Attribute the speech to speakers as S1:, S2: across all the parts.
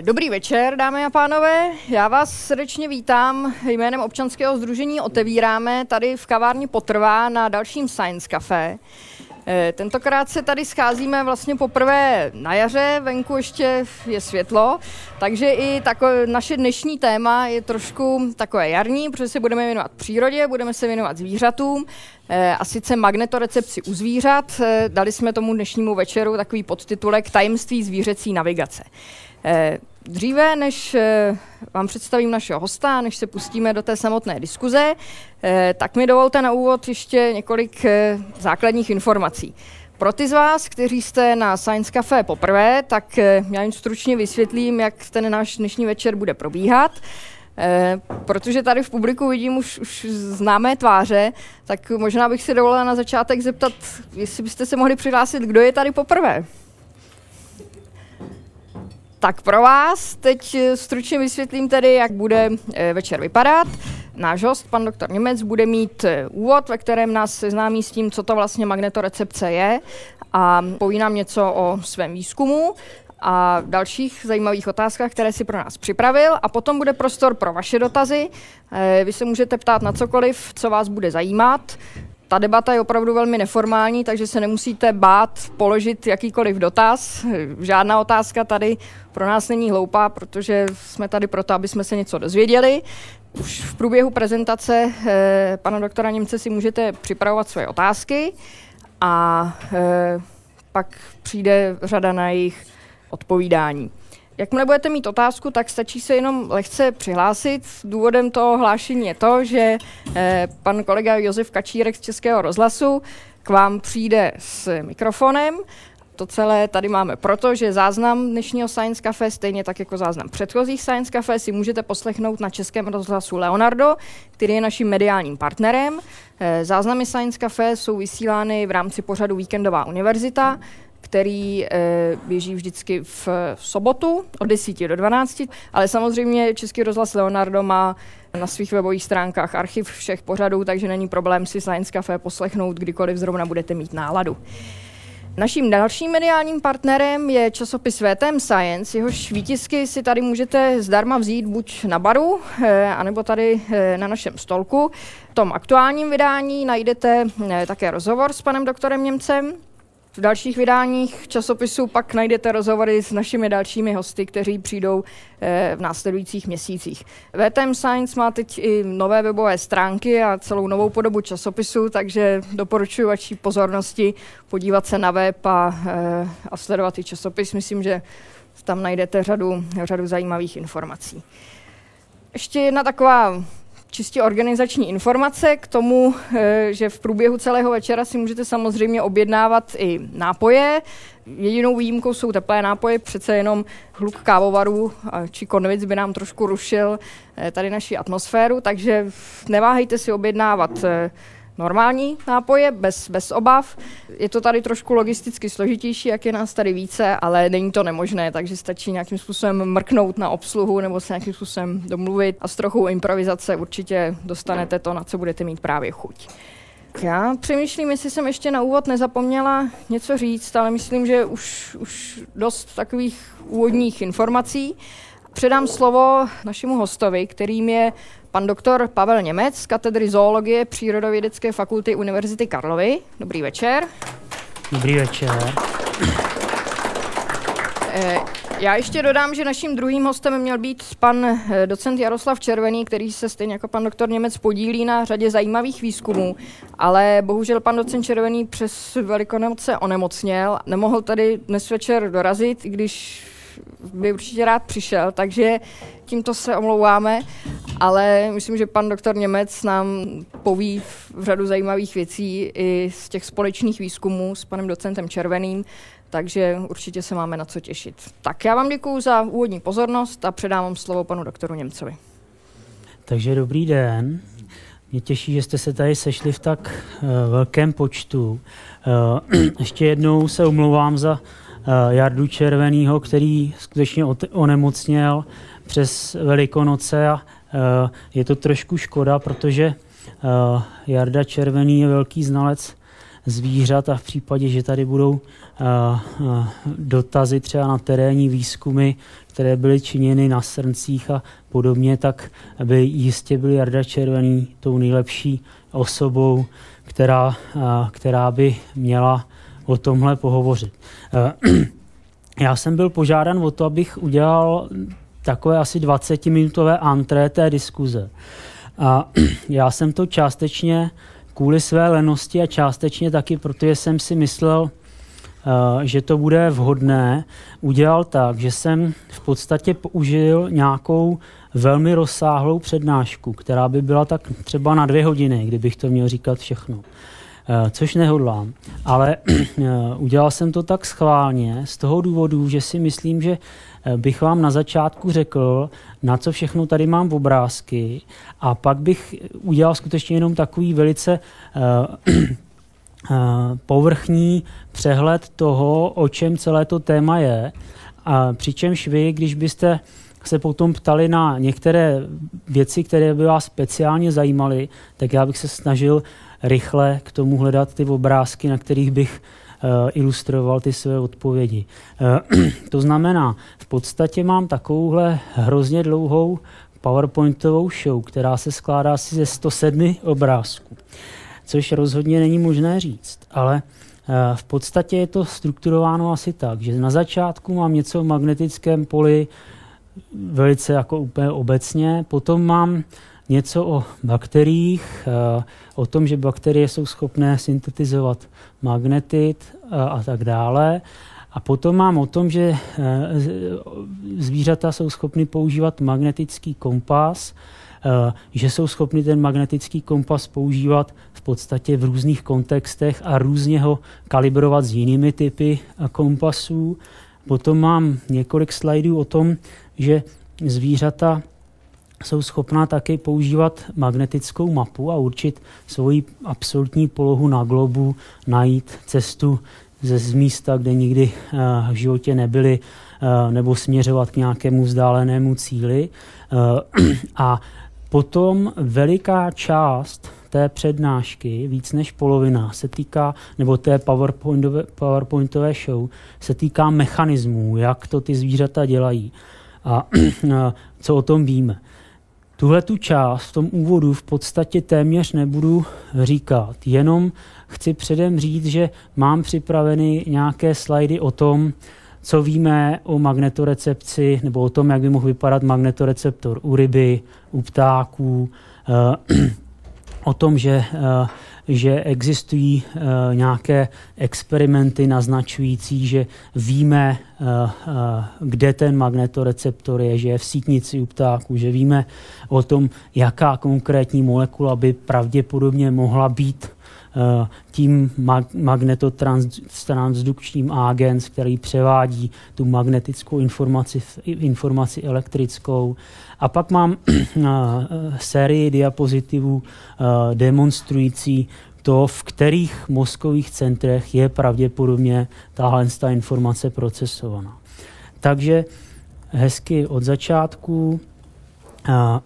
S1: Dobrý večer, dámy a pánové. Já vás srdečně vítám jménem občanského združení Otevíráme tady v kavárně Potrvá na dalším Science Café. Eh, tentokrát se tady scházíme vlastně poprvé na jaře, venku ještě je světlo, takže i takové, naše dnešní téma je trošku takové jarní, protože se budeme věnovat přírodě, budeme se věnovat zvířatům, eh, a sice magnetorecepci u zvířat. Eh, dali jsme tomu dnešnímu večeru takový podtitulek Tajemství zvířecí navigace. Dříve, než eh, vám představím našeho hosta, než se pustíme do té samotné diskuze, eh, tak mi dovolte na úvod ještě několik eh, základních informací. Pro ty z vás, kteří jste na Science Café poprvé, tak já jim stručně vysvětlím, jak ten náš dnešní večer bude probíhat. protože tady v publiku vidím už, už známé tváře, tak možná bych si dovolila na začátek zeptat, jestli byste se mohli přihlásit, kdo je tady poprvé. Tak pro vás teď eh, stručně vysvětlím tedy, jak bude eh, večer vypadat. Náš host, pan doktor Němec, bude mít eh, úvod, ve kterém nás seznámí s tím, co to vlastně magnetorecepce je a poví nám něco o svém výzkumu a dalších zajímavých otázkách, které si pro nás připravil. A potom bude prostor pro vaše dotazy. Vy se můžete ptát na cokoliv, co vás bude zajímat. Ta debata je opravdu velmi neformální, takže se nemusíte bát položit jakýkoliv dotaz. Žádná otázka tady pro nás není hloupá, protože jsme tady proto, aby jsme se něco dozvěděli. Už v průběhu prezentace eh, pana doktora Němce si můžete připravovat své otázky a eh, pak přijde řada na jejich odpovídání. Jakmile budete mít otázku, tak stačí se jenom lehce přihlásit. Důvodem toho hlášení je to, že eh, pan kolega Josef Kačírek z Českého rozhlasu k vám přijde s mikrofonem. To celé tady máme proto, že záznam dnešního Science Cafe, stejně tak jako záznam předchozích Science Cafe, si můžete poslechnout na Českém rozhlasu Leonardo, který je naším mediálním partnerem. Eh, záznamy Science Cafe jsou vysílány v rámci pořadu Víkendová univerzita, který e, běží vždycky v sobotu od 10 do 12, ale samozřejmě Český rozhlas Leonardo má na svých webových stránkách archiv všech pořadů, takže není problém si Science Café poslechnout, kdykoliv zrovna budete mít náladu. Naším dalším mediálním partnerem je časopis VTM Science. Jehož výtisky si tady můžete zdarma vzít buď na baru, e, anebo tady e, na našem stolku. V tom aktuálním vydání najdete také rozhovor s panem doktorem Němcem, v dalších vydáních časopisu pak najdete rozhovory s našimi dalšími hosty, kteří přijdou eh, v následujících měsících. VTM Science má teď i nové webové stránky a celou novou podobu časopisu, takže doporučuji vaší pozornosti podívat se na web a, eh, a sledovat i časopis. Myslím, že tam najdete řadu, řadu zajímavých informací. Ještě jedna taková čistě organizační informace k tomu, eh, že v průběhu celého večera si můžete samozřejmě objednávat i nápoje. Jedinou výjimkou jsou teplé nápoje, přece jenom hluk kávovarů či konvic by nám trošku rušil eh, tady naši atmosféru, takže neváhejte si objednávat eh, normální nápoje, bez, bez obav. Je to tady trošku logisticky složitější, jak je nás tady více, ale není to nemožné, takže stačí nějakým způsobem mrknout na obsluhu nebo se nějakým způsobem domluvit a s trochou improvizace určitě dostanete to, na co budete mít právě chuť. Já přemýšlím, jestli jsem ještě na úvod nezapomněla něco říct, ale myslím, že už, už dost takových úvodních informací. Předám slovo našemu hostovi, kterým je pan doktor Pavel Němec z katedry zoologie Přírodovědecké fakulty Univerzity Karlovy. Dobrý večer.
S2: Dobrý večer.
S1: Eh, já ještě dodám, že naším druhým hostem měl být pan eh, docent Jaroslav Červený, který se stejně jako pan doktor Němec podílí na řadě zajímavých výzkumů, ale bohužel pan docent Červený přes Velikonoce onemocněl. Nemohl tady dnes večer dorazit, i když by určitě rád přišel, takže tímto se omlouváme, ale myslím, že pan doktor Němec nám poví v řadu zajímavých věcí i z těch společných výzkumů s panem docentem Červeným, takže určitě se máme na co těšit. Tak já vám děkuji za úvodní pozornost a předávám slovo panu doktoru Němcovi.
S2: Takže dobrý den. Mě těší, že jste se tady sešli v tak uh, velkém počtu. Uh, ještě jednou se omlouvám za Jardu Červenýho, který skutečně onemocněl přes Velikonoce a eh, je to trošku škoda, protože eh, Jarda Červený je velký znalec zvířat a v případě, že tady budou dotazy třeba na terénní výzkumy, které byly činěny na srncích a podobně, tak by jistě byl Jarda Červený tou nejlepší osobou, která, která by měla o tomhle pohovořit. Já jsem byl požádán o to, abych udělal takové asi 20-minutové antré té diskuze. A já jsem to částečně kvůli své lenosti a částečně taky, protože jsem si myslel, eh, že to bude vhodné, udělal tak, že jsem v podstatě použil nějakou velmi rozsáhlou přednášku, která by byla tak třeba na dvě hodiny, kdybych to měl říkat všechno. Eh, což nehodlám. Ale eh, udělal jsem to tak schválně z toho důvodu, že si myslím, že eh, bych vám na začátku řekl, na co všechno tady mám v obrázky a pak bych udělal skutečně jenom takový velice povrchní přehled toho, o čem celé to téma je. A přičemž vy, když byste se potom ptali na některé věci, které by vás speciálně zajímaly, tak já bych se snažil rychle k tomu hledat ty obrázky, na kterých bych uh, ilustroval ty své odpovědi. Uh, to znamená, v podstatě mám takovouhle hrozně dlouhou PowerPointovou show, která se skládá asi ze 107 obrázků, což rozhodně není možné říct, ale uh, v podstatě je to strukturováno asi tak, že na začátku mám něco v magnetickém poli velice jako úplně obecně, potom mám něco o bakteriích, eh, o tom, že bakterie jsou schopné syntetizovat magnetit a, eh, a tak dále. A potom mám o tom, že eh, zvířata jsou schopny používat magnetický kompas, že jsou schopny ten magnetický kompas používat v podstatě v různých kontextech a různě ho kalibrovat s jinými typy kompasů. Potom mám několik slajdů o tom, že zvířata jsou schopná taky používat magnetickou mapu a určit svoji absolutní polohu na globu, najít cestu ze místa, kde nikdy uh, v životě nebyli, uh, nebo směřovat k nějakému vzdálenému cíli. Uh, a potom veliká část té přednášky, víc než polovina, se týká, nebo té PowerPointové, PowerPointové show, se týká mechanismů, jak to ty zvířata dělají a co o tom víme. Tuhle tu část v tom úvodu v podstatě téměř nebudu říkat, jenom chci předem říct, že mám připraveny nějaké slajdy o tom, co víme o magnetorecepci, nebo o tom, jak by mohl vypadat magnetoreceptor u ryby, u ptáků, eh, o tom, že eh, že existují uh, nějaké experimenty naznačující, že víme, uh, uh, kde ten magnetoreceptor je, že je v sítnici u ptáků, že víme o tom, jaká konkrétní molekula by pravděpodobně mohla být tím magnetotransdukčním agens, který převádí tu magnetickou informaci informaci elektrickou. A pak mám sérii diapozitivů demonstrující to, v kterých mozkových centrech je pravděpodobně tahle informace procesovaná. Takže hezky od začátku,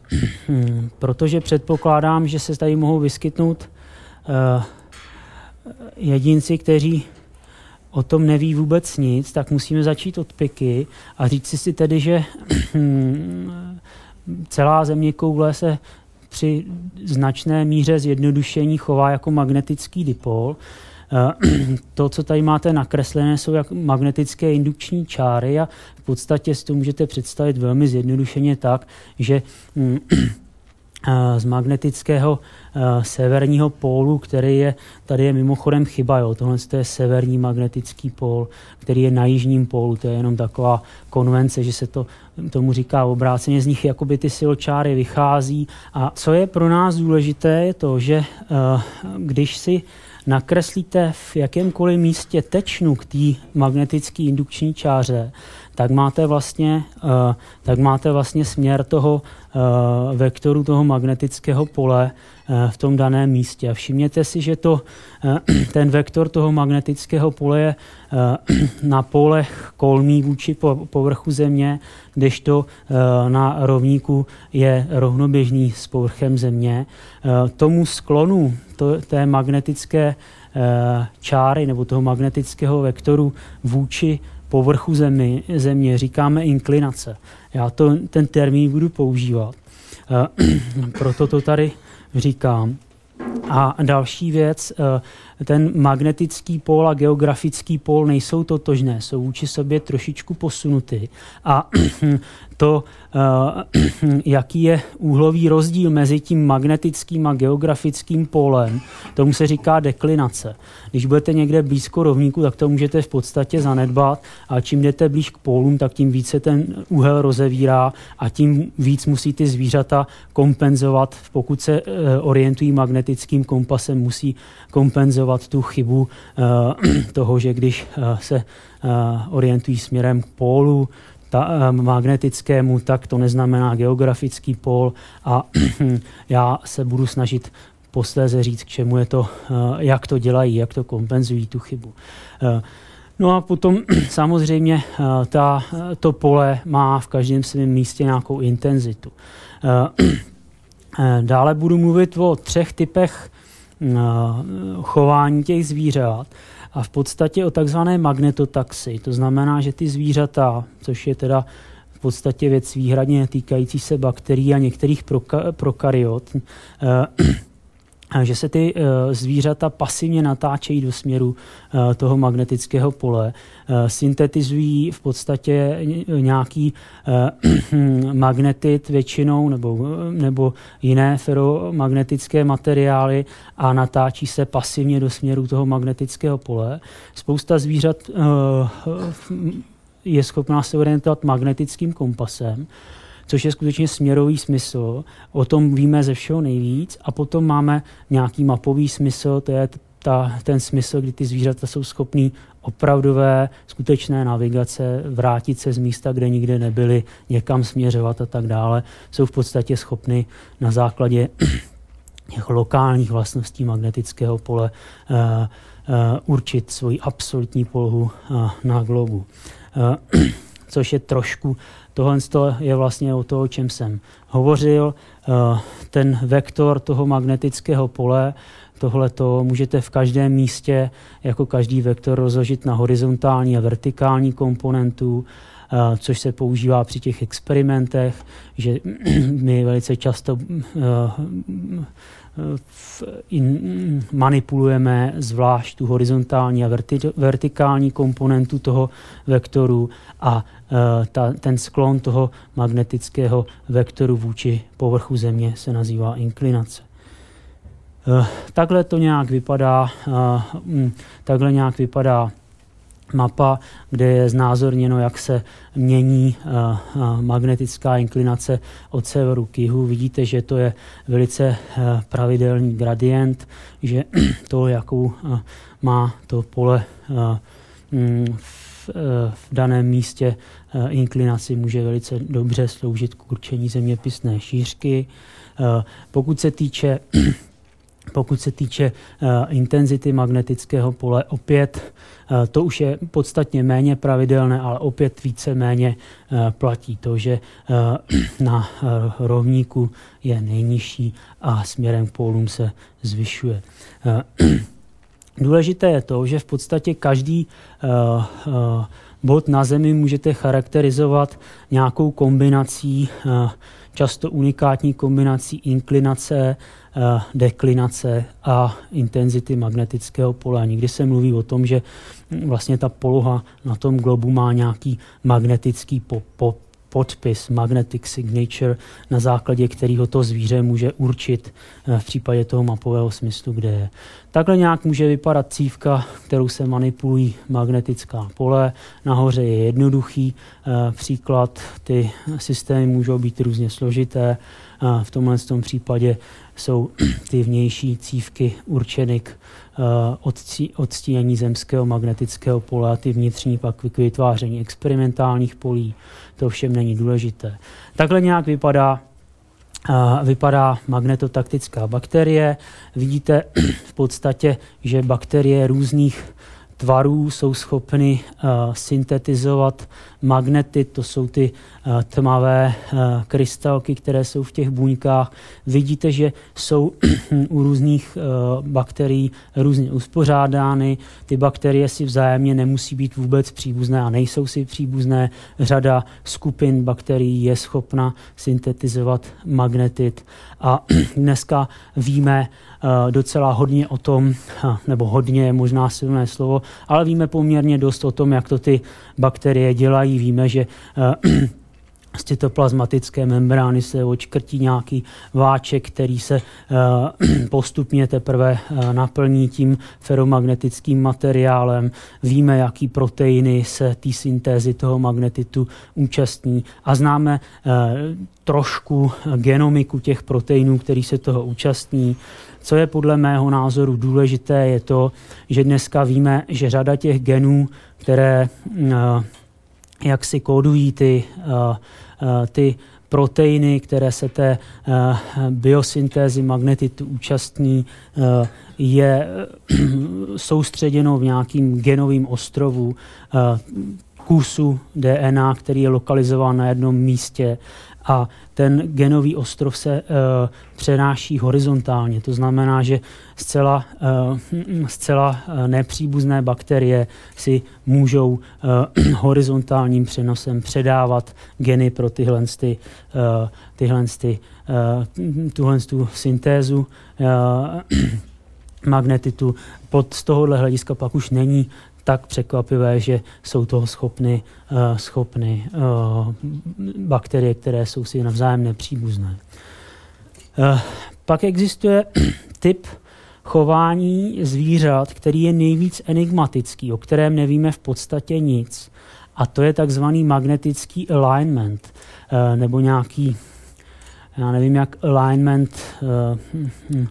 S2: protože předpokládám, že se tady mohou vyskytnout jedinci, kteří o tom neví vůbec nic, tak musíme začít od piky a říct si tedy, že celá země koule se při značné míře zjednodušení chová jako magnetický dipol. Eh, to, co tady máte nakreslené, jsou jak magnetické indukční čáry a v podstatě si to můžete představit velmi zjednodušeně tak, že mm, z magnetického Eh, severního pólu, který je, tady je mimochodem chyba, jo, tohle je severní magnetický pól, který je na jižním pólu, to je jenom taková konvence, že se to tomu říká obráceně, z nich jakoby ty siločáry vychází. A co je pro nás důležité je to, že uh, když si nakreslíte v jakémkoliv místě tečnu k té magnetické indukční čáře, tak máte vlastně, uh, tak máte vlastně směr toho uh, vektoru toho magnetického pole uh, v tom daném místě. A všimněte si, že to, ten vektor toho magnetického pole je na polech kolmý vůči povrchu země, kdežto na rovníku je rovnoběžný s povrchem země. Tomu sklonu to, té magnetické čáry nebo toho magnetického vektoru vůči povrchu zemi, země říkáme inklinace. Já to, ten termín budu používat. Proto to tady říkám. A další věc, ten magnetický pól a geografický pól nejsou totožné, jsou vůči sobě trošičku posunuty. A to, eh, jaký je úhlový rozdíl mezi tím magnetickým a geografickým pólem, tomu se říká deklinace. Když budete někde blízko rovníku, tak to můžete v podstatě zanedbat, a čím jdete blíž k pólům, tak tím více ten úhel rozevírá a tím víc musí ty zvířata kompenzovat. Pokud se eh, orientují magnetickým kompasem, musí kompenzovat tu chybu eh, toho, že když se orientují směrem k pólu, ta, eh, magnetickému, tak to neznamená geografický pól a já se budu snažit posléze říct, k čemu je to, eh, jak to dělají, jak to kompenzují tu chybu. Eh, no a potom samozřejmě ta, to pole má v každém svém místě nějakou intenzitu. Dále budu mluvit o třech typech chování těch zvířat a v podstatě o takzvané magnetotaxi. To znamená, že ty zvířata, což je teda v podstatě věc výhradně týkající se bakterií a některých proka- prokaryot, eh, že se ty eh, zvířata pasivně natáčejí do směru eh, toho magnetického pole, eh, syntetizují v podstatě nějaký magnetit většinou nebo, nebo jiné feromagnetické materiály a natáčí se pasivně do směru toho magnetického pole. Spousta zvířat je schopná se orientovat magnetickým kompasem, což je skutečně směrový smysl. O tom víme ze všeho nejvíc. A potom máme nějaký mapový smysl, to je ta, ten smysl, kdy ty zvířata jsou schopní opravdové, skutečné navigace, vrátit se z místa, kde nikde nebyli, někam směřovat a tak dále, jsou v podstatě schopny na základě těch lokálních vlastností magnetického pole uh, uh, určit svoji absolutní polohu uh, na globu. Uh, což je trošku Tohle je vlastně o to, o čem jsem hovořil. Eh, ten vektor toho magnetického pole, tohle to můžete v každém místě jako každý vektor rozložit na horizontální a vertikální komponentu, eh, což se používá při těch experimentech, že my velice často eh, manipulujeme zvlášť tu horizontální a verti, vertikální komponentu toho vektoru a ta, ten sklon toho magnetického vektoru vůči povrchu Země se nazývá inklinace. E, takhle to nějak vypadá, e, takhle nějak vypadá mapa, kde je znázorněno, jak se mění magnetická inklinace od severu k jihu. Vidíte, že to je velice pravidelný gradient, že to, jakou má to pole mm, v, v daném místě inklinaci, může velice dobře sloužit k určení zeměpisné šířky. Pokud se týče pokud se týče intenzity magnetického pole, opět to už je podstatně méně pravidelné, ale opět více méně platí to, že na rovníku je nejnižší a směrem k pólům se zvyšuje. Důležité je to, že v podstatě každý uh, uh, bod na Zemi můžete charakterizovat nějakou kombinací, uh, často unikátní kombinací inklinace, deklinace a intenzity magnetického pole. Nikdy se mluví o tom, že vlastně ta poloha na tom globu má nějaký magnetický po, po, podpis, magnetic signature, na základě kterého to zvíře může určit eh, v případě toho mapového smyslu, kde je. Takhle nějak může vypadat cívka, kterou se manipulují magnetická pole. Nahoře je jednoduchý eh, příklad, ty systémy můžou být různě složité. V tomhle tom případě jsou ty vnější cívky určeny k uh, odstínění zemského magnetického pole a ty vnitřní pak k vytváření experimentálních polí. To všem není důležité. Takhle nějak vypadá vypadá magnetotaktická bakterie. Vidíte v podstatě, že bakterie různých tvarů jsou schopny syntetizovat magnety, to jsou ty uh, tmavé uh, krystalky, které jsou v těch buňkách. Vidíte, že jsou u různých uh, bakterií různě uspořádány. Ty bakterie si vzájemně nemusí být vůbec příbuzné a nejsou si příbuzné. Řada skupin bakterií je schopna syntetizovat magnetit a dneska víme docela hodně o tom, nebo hodně je možná silné slovo, ale víme poměrně dost o tom, jak to ty bakterie dělají. Víme, že uh, z cytoplazmatické membrány se očkrtí nějaký váček, který se uh, postupně teprve uh, naplní tím feromagnetickým materiálem. Víme, jaký proteiny se té syntézy toho magnetitu účastní a známe trošku genomiku těch proteinů, který se toho účastní. Co je podle mého názoru důležité, je to, že dneska víme, že řada těch genů, které jak si kódují ty Eh, ty proteiny, které se té eh, biosyntézy magnetitu účastní, eh, je soustředěno v nějakým genovým ostrovu kusu DNA, který je lokalizován na jednom místě a ten genový ostrov se uh, přenáší horizontálně. To znamená, že zcela, uh, zcela uh, nepříbuzné bakterie si můžou uh, horizontálním přenosem předávat geny pro tyhle, ty, uh, tyhle ty, uh, tuhle tu syntézu uh, magnetitu. Pod z tohohle hlediska pak už není tak překvapivé, že jsou toho schopny, uh, schopny uh, bakterie, které jsou si navzájem nepříbuzné. Uh, pak existuje typ chování zvířat, který je nejvíc enigmatický, o kterém nevíme v podstatě nic. A to je takzvaný magnetický alignment, uh, nebo nějaký, já nevím jak alignment uh, uh,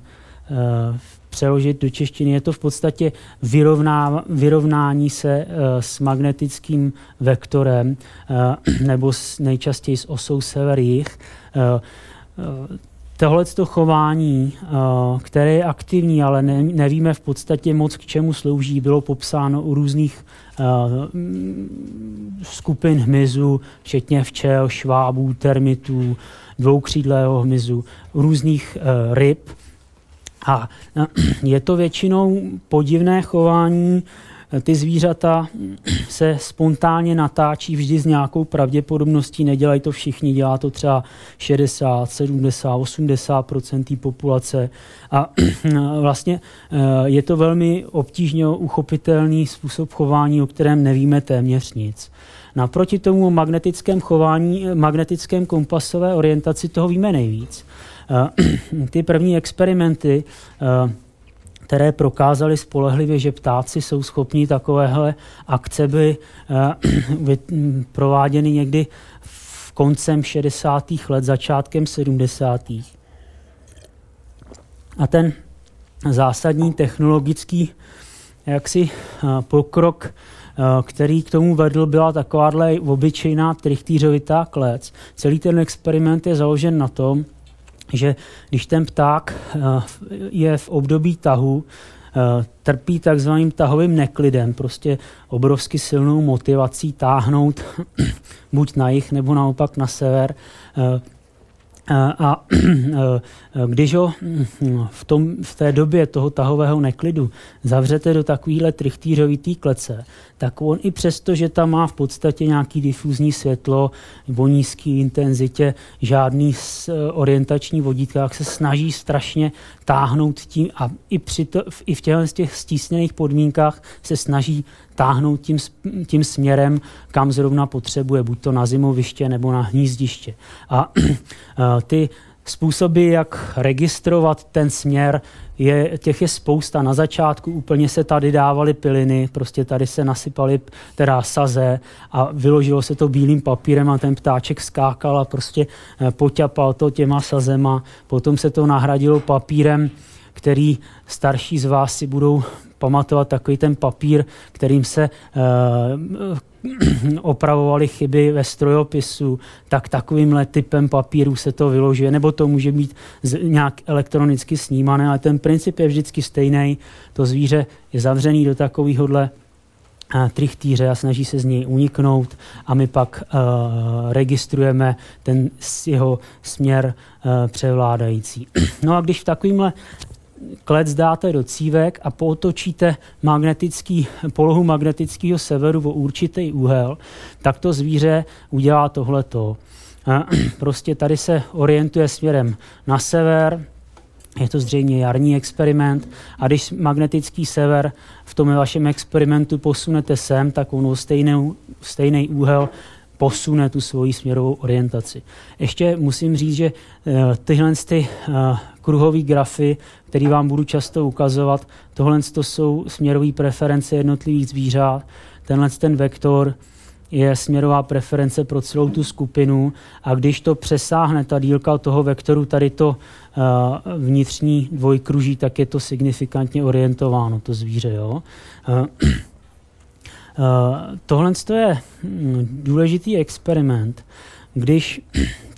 S2: přeložit do češtiny. Je to v podstatě vyrovná, vyrovnání se uh, s magnetickým vektorem uh, nebo s, nejčastěji s osou sever-jih. Uh, Tohle to chování, které je aktivní, ale ne, nevíme v podstatě moc, k čemu slouží, bylo popsáno u různých skupin hmyzu, včetně včel, švábů, termitů, dvoukřídlého hmyzu, různých ryb. A je to většinou podivné chování, ty zvířata se spontánně natáčí vždy s nějakou pravděpodobností, nedělají to všichni, dělá to třeba 60, 70, 80 té populace a vlastně eh, je to velmi obtížně uchopitelný způsob chování, o kterém nevíme téměř nic. Naproti tomu magnetickém chování, magnetickém kompasové orientaci toho víme nejvíc. Ty první experimenty, které prokázaly spolehlivě, že ptáci jsou schopni takovéhle akce by prováděny někdy v koncem 60. let, začátkem 70. A ten zásadní technologický jaksi pokrok, který k tomu vedl, byla takováhle obyčejná trichtýřovitá klec. Celý ten experiment je založen na tom, že když ten pták eh, je v období tahu, eh, trpí takzvaným tahovým neklidem, prostě obrovsky silnou motivací táhnout buď na jich nebo naopak na sever, eh, a když ho v, tom, v té době toho tahového neklidu zavřete do takovýhle trichtýřovitý klece, tak on i přesto, že tam má v podstatě nějaký difuzní světlo o nízké intenzitě, žádný orientační vodítkách, se snaží strašně táhnout tím a i, při to, i v těch stísněných podmínkách se snaží táhnout tím, tím směrem, kam zrovna potřebuje, buď to na zimoviště nebo na hnízdiště. A ty způsoby, jak registrovat ten směr, je, těch je spousta. Na začátku úplně se tady dávaly piliny, prostě tady se nasypaly teda saze a vyložilo se to bílým papírem a ten ptáček skákal a prostě eh, poťapal to těma sazema. Potom se to nahradilo papírem, který starší z vás si budou pamatovat takový ten papír, kterým se uh, opravovali chyby ve strojopisu, tak takovýmhle typem papíru se to vyložuje, nebo to může být nějak elektronicky snímané, ale ten princip je vždycky stejný. To zvíře je zavřený do takovéhohle trichtýře a snaží se z něj uniknout a my pak uh, registrujeme ten jeho směr uh, převládající. No a když v takovýmhle klec dáte do cívek a potočíte magnetický, polohu magnetického severu o určitý úhel, tak to zvíře udělá tohleto. Prostě tady se orientuje směrem na sever, je to zřejmě jarní experiment a když magnetický sever v tom vašem experimentu posunete sem, tak ono stejný, stejný úhel posune tu svoji směrovou orientaci. Ještě musím říct, že uh, tyhle ty, uh, kruhové grafy, které vám budu často ukazovat, tohle to jsou směrové preference jednotlivých zvířat. Tenhle ten vektor je směrová preference pro celou tu skupinu a když to přesáhne ta dílka toho vektoru, tady to uh, vnitřní dvojkruží, tak je to signifikantně orientováno, to zvíře. Jo? Uh, Uh, tohle je hm, důležitý experiment. Když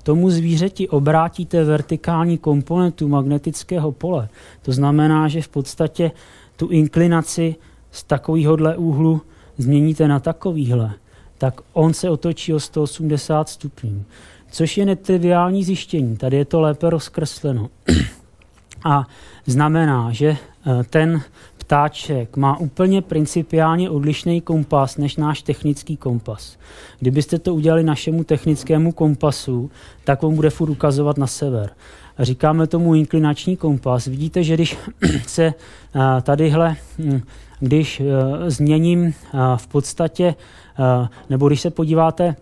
S2: tomu zvířeti obrátíte vertikální komponentu magnetického pole, to znamená, že v podstatě tu inklinaci z takovéhohle úhlu změníte na takovýhle, tak on se otočí o 180 stupňů. Což je netriviální zjištění. Tady je to lépe rozkresleno. A znamená, že eh, ten ptáček má úplně principiálně odlišný kompas než náš technický kompas. Kdybyste to udělali našemu technickému kompasu, tak on bude furt ukazovat na sever. Říkáme tomu inklinační kompas. Vidíte, že když se eh, tadyhle, hm, když eh, změním eh, v podstatě, nebo když se podíváte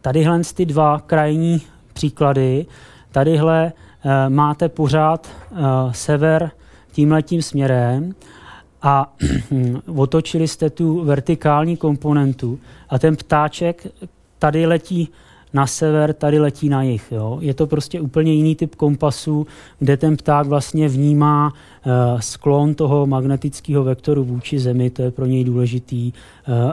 S2: tadyhle ty dva krajní příklady, tadyhle máte pořád sever tímhletím směrem a otočili jste tu vertikální komponentu a ten ptáček tady letí na sever, tady letí na jih. Jo? Je to prostě úplně jiný typ kompasu, kde ten pták vlastně vnímá uh, sklon toho magnetického vektoru vůči Zemi, to je pro něj důležitý.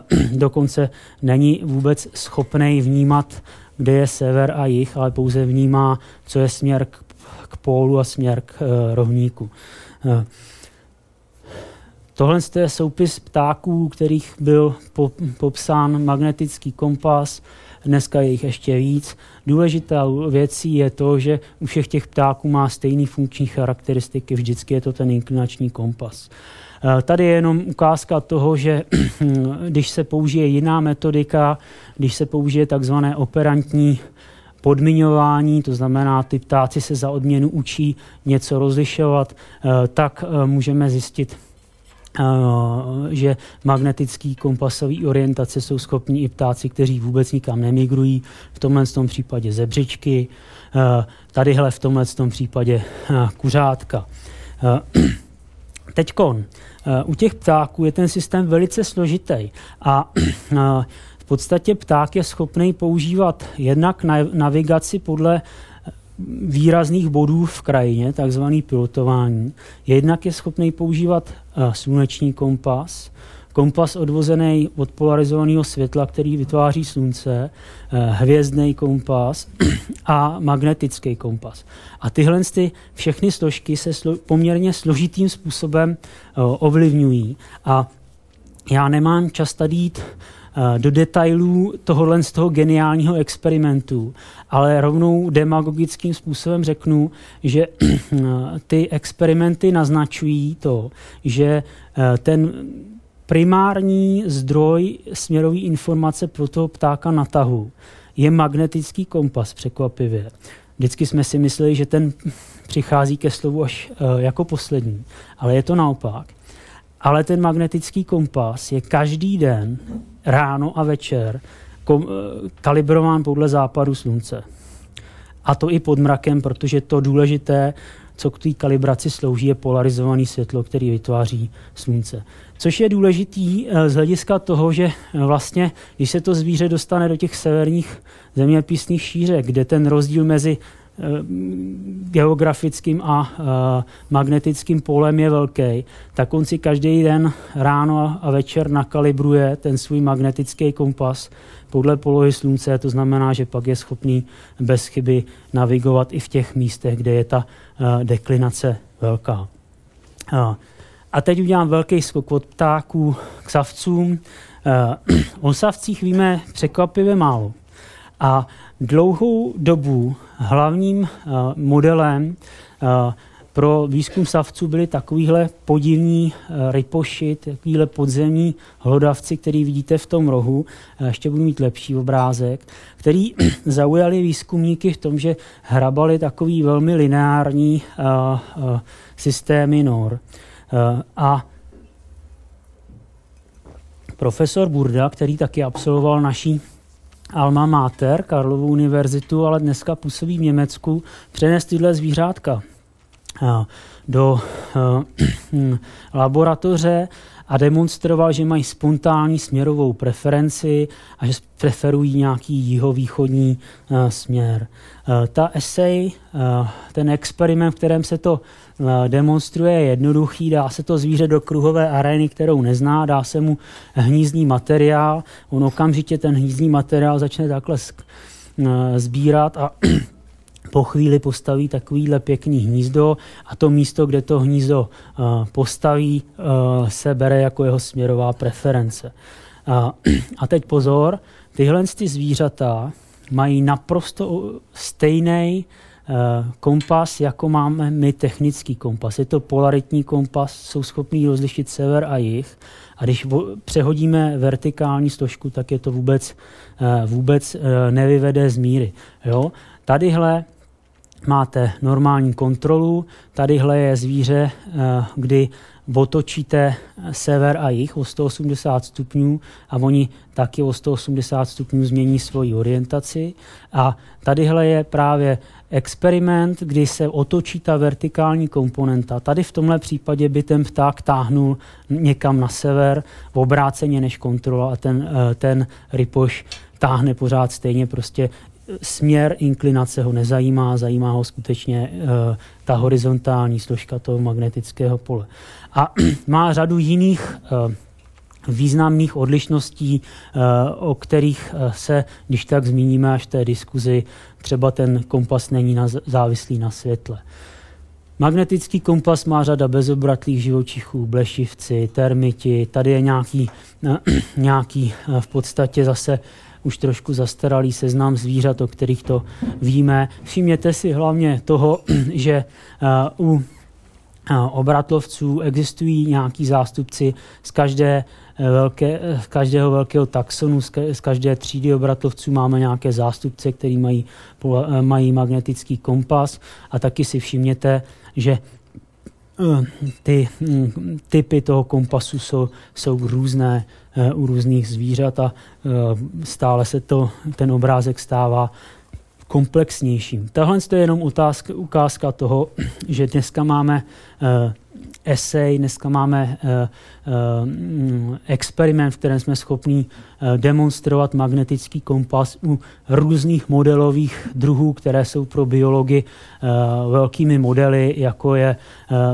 S2: Uh, dokonce není vůbec schopný vnímat, kde je sever a jih, ale pouze vnímá, co je směr k, k pólu a směr k uh, rovníku. Uh, Tohle je soupis ptáků, kterých byl popsán magnetický kompas, dneska je jich ještě víc. Důležitá věcí je to, že u všech těch ptáků má stejný funkční charakteristiky, vždycky je to ten inklinační kompas. Eh, tady je jenom ukázka toho, že když se použije jiná metodika, když se použije takzvané operantní podmiňování, to znamená, ty ptáci se za odměnu učí něco rozlišovat, eh, tak eh, můžeme zjistit, že magnetický kompasový orientace jsou schopní i ptáci, kteří vůbec nikam nemigrují, v tomhle tom případě zebřičky, tadyhle v tomhle tom případě kuřátka. Teďkon, u těch ptáků je ten systém velice složitý a podstatě pták je schopný používat jednak navigaci podle výrazných bodů v krajině, takzvaný pilotování. Jednak je schopný používat uh, sluneční kompas, kompas odvozený od polarizovaného světla, který vytváří slunce, uh, hvězdný kompas a magnetický kompas. A tyhle ty všechny složky se slo- poměrně složitým způsobem ovlivňují. A já nemám čas tady jít Eh, do detailů tohohle z toho geniálního experimentu, ale rovnou demagogickým způsobem řeknu, že ty experimenty naznačují to, že eh, ten primární zdroj směrový informace pro toho ptáka na tahu je magnetický kompas, překvapivě. Vždycky jsme si mysleli, že ten přichází ke slovu až jako poslední, ale je to naopak. Ale ten magnetický kompas je každý den ráno a večer kom, eh, kalibrován podle západu slunce. A to i pod mrakem, protože to důležité, co k té kalibraci slouží, je polarizované světlo, který vytváří slunce. Což je důležitý eh, z hlediska toho, že eh, vlastně, když se to zvíře dostane do těch severních zeměpisných šířek, kde ten rozdíl mezi geografickým a eh, magnetickým polem je velký, tak on si každý den ráno a večer nakalibruje ten svůj magnetický kompas podle polohy slunce, to znamená, že pak je schopný bez chyby navigovat i v těch místech, kde je ta eh, deklinace velká. A teď udělám velký skok od ptáků k savcům. O savcích víme překvapivě málo. A dlouhou dobu hlavním modelem pro výzkum savců byly takovýhle podivní eh, rypoši, takovýhle podzemní hlodavci, který vidíte v tom rohu, ještě budu mít lepší obrázek, který zaujali výzkumníky v tom, že hrabali takový velmi lineární systémy nor. A profesor Burda, který taky absolvoval naší Alma Mater, Karlovu univerzitu, ale dneska působí v Německu, přenes tyhle zvířátka do eh, laboratoře a demonstroval, že mají spontánní směrovou preferenci a že preferují nějaký jihovýchodní uh, směr. Uh, ta essay, uh, ten experiment, v kterém se to demonstruje, je jednoduchý. Dá se to zvíře do kruhové arény, kterou nezná, dá se mu hnízdní materiál. On okamžitě ten hnízdní materiál začne takhle sbírat a po chvíli postaví takovýhle pěkný hnízdo a to místo, kde to hnízdo uh, postaví, uh, se bere jako jeho směrová preference. Uh, a teď pozor, tyhle ty zvířata mají naprosto stejný kompas, jako máme my technický kompas. Je to polaritní kompas, jsou schopní rozlišit sever a jih. A když přehodíme vertikální složku, tak je to vůbec, vůbec nevyvede z míry. Jo? Tadyhle máte normální kontrolu. Tadyhle je zvíře, eh, kdy otočíte sever a jih o 180 stupňů a oni taky o 180 stupňů změní svoji orientaci. A tadyhle je právě experiment, kdy se otočí ta vertikální komponenta. Tady v tomhle případě by ten pták táhnul někam na sever, obráceně než kontrola a ten, eh, ten rypoš táhne pořád stejně, prostě směr inklinace ho nezajímá, zajímá ho skutečně uh, ta horizontální složka toho magnetického pole. A má řadu jiných uh, významných odlišností, uh, o kterých se, když tak zmíníme až v té diskuzi, třeba ten kompas není na, závislý na světle. Magnetický kompas má řada bezobratlých živočichů, blešivci, termiti, tady je nějaký, nějaký v podstatě zase už trošku zastaralý seznam zvířat, o kterých to víme. Všimněte si hlavně toho, že uh, u uh, obratlovců existují nějaký zástupci z každé uh, velké, z každého velkého taxonu, z každé třídy obratlovců máme nějaké zástupce, který mají, mají magnetický kompas a taky si všimněte, že ty typy toho kompasu jsou, jsou různé Eh, u různých zvířat a eh, stále se to, ten obrázek stává komplexnějším. Tahle je jenom otázka, ukázka toho, že dneska máme eh, esej, dneska máme experiment, v kterém jsme schopni demonstrovat magnetický kompas u různých modelových druhů, které jsou pro biology velkými modely, jako je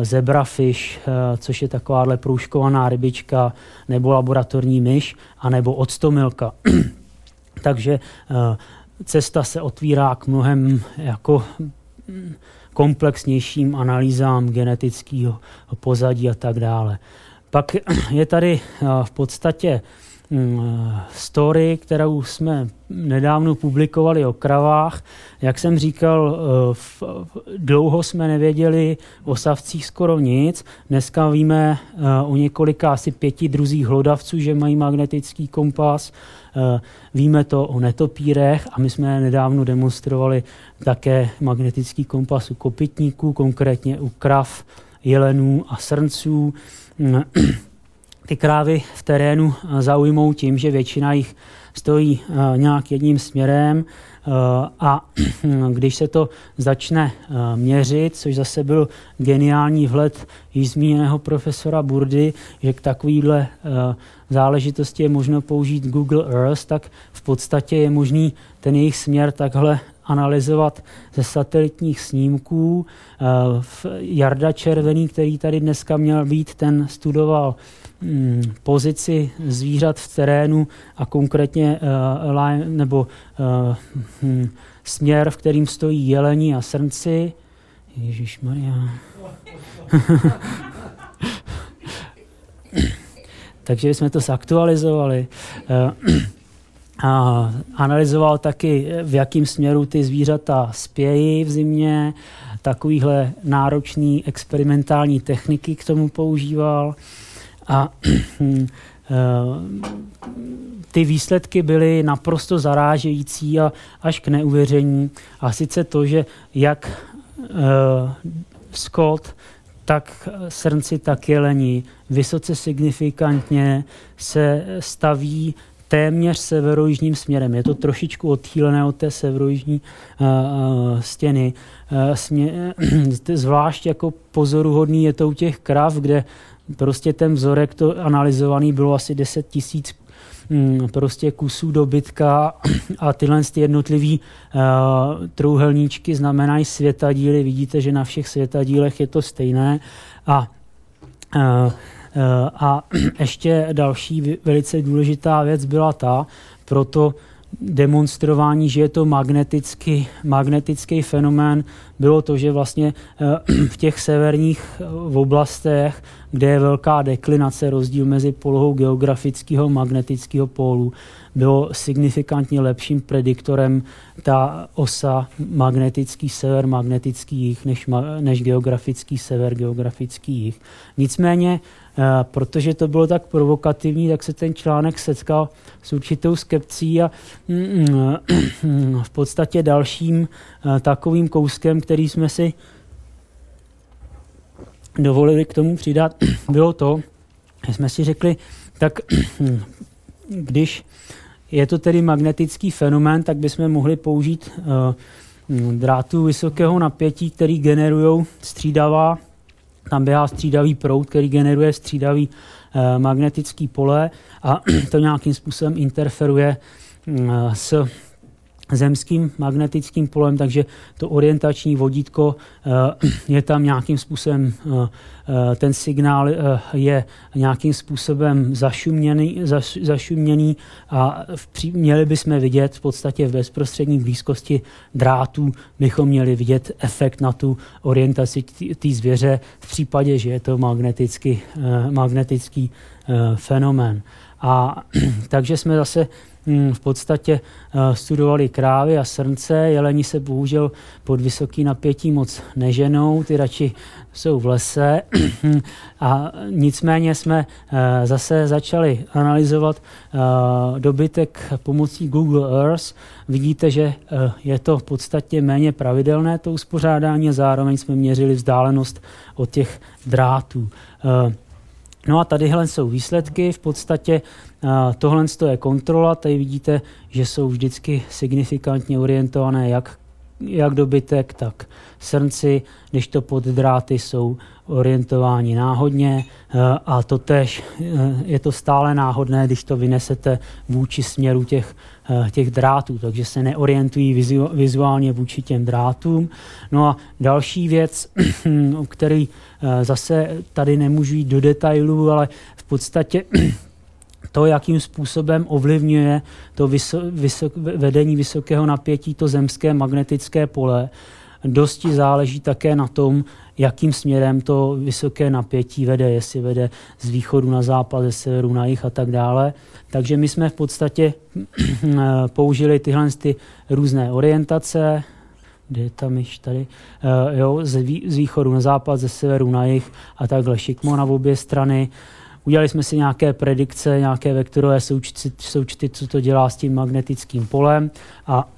S2: zebrafish, což je takováhle průškovaná rybička, nebo laboratorní myš, anebo octomilka. Takže cesta se otvírá k mnohem jako komplexnějším analýzám genetického pozadí a tak dále. Pak je tady v podstatě story, kterou jsme nedávno publikovali o kravách. Jak jsem říkal, eh, dlouho jsme nevěděli o savcích skoro nic. Dneska víme eh, o několika asi pěti druzích hlodavců, že mají magnetický kompas. Eh, víme to o netopírech a my jsme nedávno demonstrovali také magnetický kompas u kopytníků, konkrétně u krav, jelenů a srnců. Ty krávy v terénu eh, zaujmou tím, že většina jich stojí eh, nějak jedním směrem eh, a když se to začne měřit, což zase byl geniální vhled již zmíněného profesora Burdy, že k takovýhle záležitosti je možno použít Google Earth, tak v podstatě je možný ten jejich směr takhle analyzovat ze satelitních snímků. Jarda Červený, který tady dneska měl být, ten studoval pozici zvířat v terénu a konkrétně uh, nebo uh, hm, směr, v kterým stojí jelení a srnci. Ježíš Maria. takže jsme to zaktualizovali. A analyzoval taky, v jakým směru ty zvířata spějí v zimě, takovýhle náročný experimentální techniky k tomu používal. A ty výsledky byly naprosto zarážející a až k neuvěření. A sice to, že jak Scott, tak srnci, tak jeleni vysoce signifikantně se staví téměř severojižním směrem. Je to trošičku odchýlené od té severojižní uh, stěny. Uh, smě, zvlášť jako pozoruhodný je to u těch krav, kde prostě ten vzorek to analyzovaný bylo asi 10 tisíc um, prostě kusů dobytka a tyhle ty jednotlivý uh, trouhelníčky znamenají světadíly. Vidíte, že na všech světadílech je to stejné a uh, Eh, a ještě další velice důležitá věc byla ta, proto demonstrování, že je to magnetický, magnetický fenomén, bylo to, že vlastně eh, v těch severních eh, oblastech, kde je velká deklinace, rozdíl mezi polohou geografického magnetického pólu, bylo signifikantně lepším prediktorem ta osa magnetický sever, magnetický jich, než, než geografický sever, geografický jich. Nicméně protože to bylo tak provokativní, tak se ten článek setkal s určitou skepcí a mm, mm, v podstatě dalším eh, takovým kouskem, který jsme si dovolili k tomu přidat, bylo to, že jsme si řekli, tak když je to tedy magnetický fenomén, tak bychom mohli použít uh, drátů vysokého napětí, který generují střídavá tam běhá střídavý proud, který generuje střídavý eh, magnetický pole a to nějakým způsobem interferuje mm, s zemským magnetickým polem, takže to orientační vodítko eh, je tam nějakým způsobem, eh, eh, ten signál je nějakým způsobem zašuměný, zašuměný a měli bychom vidět v podstatě v bezprostřední blízkosti drátů bychom měli vidět efekt na tu orientaci té zvěře v případě, že je to magnetický, magnetický fenomén. A takže jsme zase v podstatě eh, studovali krávy a srnce. Jeleni se bohužel pod vysoký napětí moc neženou, ty radši jsou v lese. a nicméně jsme eh, zase začali analyzovat eh, dobytek pomocí Google Earth. Vidíte, že je to v podstatě méně pravidelné to uspořádání a zároveň jsme měřili vzdálenost od těch drátů. No a tadyhle jsou výsledky, v podstatě tohle je kontrola, tady vidíte, že jsou vždycky signifikantně orientované jak, jak dobytek, tak srnci, když to pod dráty jsou orientováni náhodně a to tež je to stále náhodné, když to vynesete vůči směru těch, těch drátů, takže se neorientují vizuálně vůči těm drátům. No a další věc, o který zase tady nemůžu jít do detailů, ale v podstatě to, jakým způsobem ovlivňuje to vyso, vysok, vedení vysokého napětí to zemské magnetické pole, dosti záleží také na tom, jakým směrem to vysoké napětí vede, jestli vede z východu na západ, ze severu na jih a tak dále. Takže my jsme v podstatě použili tyhle ty různé orientace, kde je ta myš tady, uh, jo, z, vý, z východu na západ, ze severu na jih a takhle šikmo na obě strany. Udělali jsme si nějaké predikce, nějaké vektorové součty, součty co to dělá s tím magnetickým polem a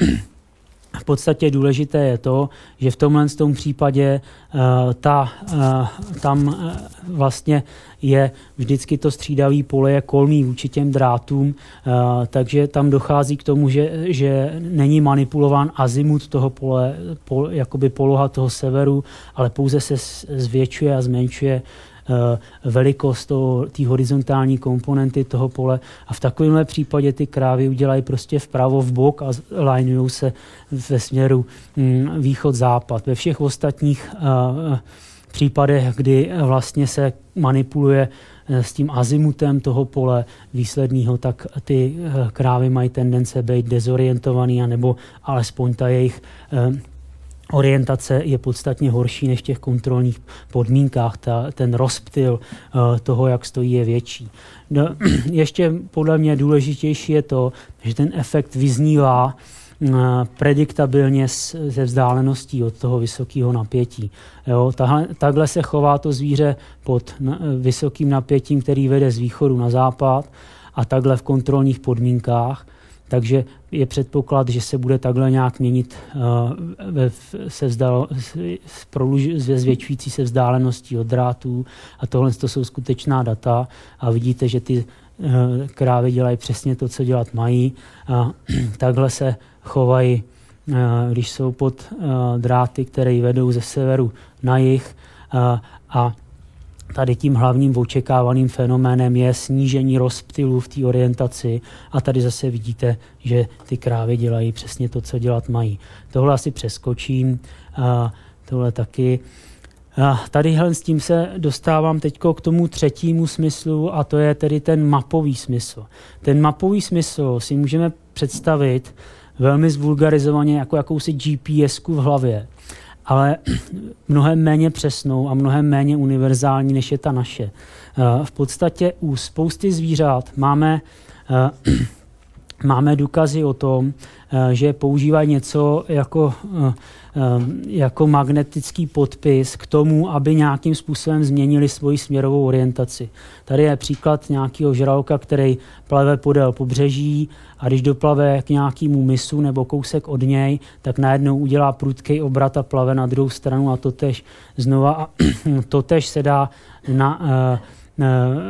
S2: v podstatě důležité je to, že v tomhle tom případě uh, ta, uh, tam uh, vlastně je vždycky to střídavý pole je kolmý vůči těm drátům, uh, takže tam dochází k tomu, že, že není manipulován azimut toho pole, pol, jakoby poloha toho severu, ale pouze se zvětšuje a zmenšuje Eh, velikost té horizontální komponenty toho pole a v takovémhle případě ty krávy udělají prostě vpravo v bok a linují se ve směru mm, východ-západ. Ve všech ostatních eh, případech, kdy vlastně se manipuluje eh, s tím azimutem toho pole výsledného, tak ty krávy mají tendence být dezorientovaný, anebo alespoň ta jejich orientace je podstatně horší než v těch kontrolních podmínkách. Ta, ten rozptyl uh, toho, jak stojí, je větší. No, ještě podle mě důležitější je to, že ten efekt vyznívá uh, prediktabilně ze vzdáleností od toho vysokého napětí. Jo, tahle, takhle se chová to zvíře pod na, vysokým napětím, který vede z východu na západ a takhle v kontrolních podmínkách takže je předpoklad, že se bude takhle nějak měnit uh, ve, se vzdal, s, proluž, se zvětšující se vzdáleností od drátů. A tohle to jsou skutečná data. A vidíte, že ty uh, krávy dělají přesně to, co dělat mají. A takhle se chovají, uh, když jsou pod dráty, které vedou ze severu na jih. A Tady tím hlavním očekávaným fenoménem je snížení rozptylu v té orientaci a tady zase vidíte, že ty krávy dělají přesně to, co dělat mají. Tohle asi přeskočím, a tohle taky. A tady s tím se dostávám teď k tomu třetímu smyslu a to je tedy ten mapový smysl. Ten mapový smysl si můžeme představit velmi zvulgarizovaně jako jakousi gps v hlavě ale mnohem méně přesnou a mnohem méně univerzální, než je ta naše. Eh, v podstatě u spousty zvířat máme, eh, máme důkazy o tom, eh, že používají něco jako Ehm, jako magnetický podpis k tomu, aby nějakým způsobem změnili svoji směrovou orientaci. Tady je příklad nějakého žraloka, který plave podél pobřeží a když doplave k nějakému misu nebo kousek od něj, tak najednou udělá prudký obrat a plave na druhou stranu a totež znova a totež se dá na,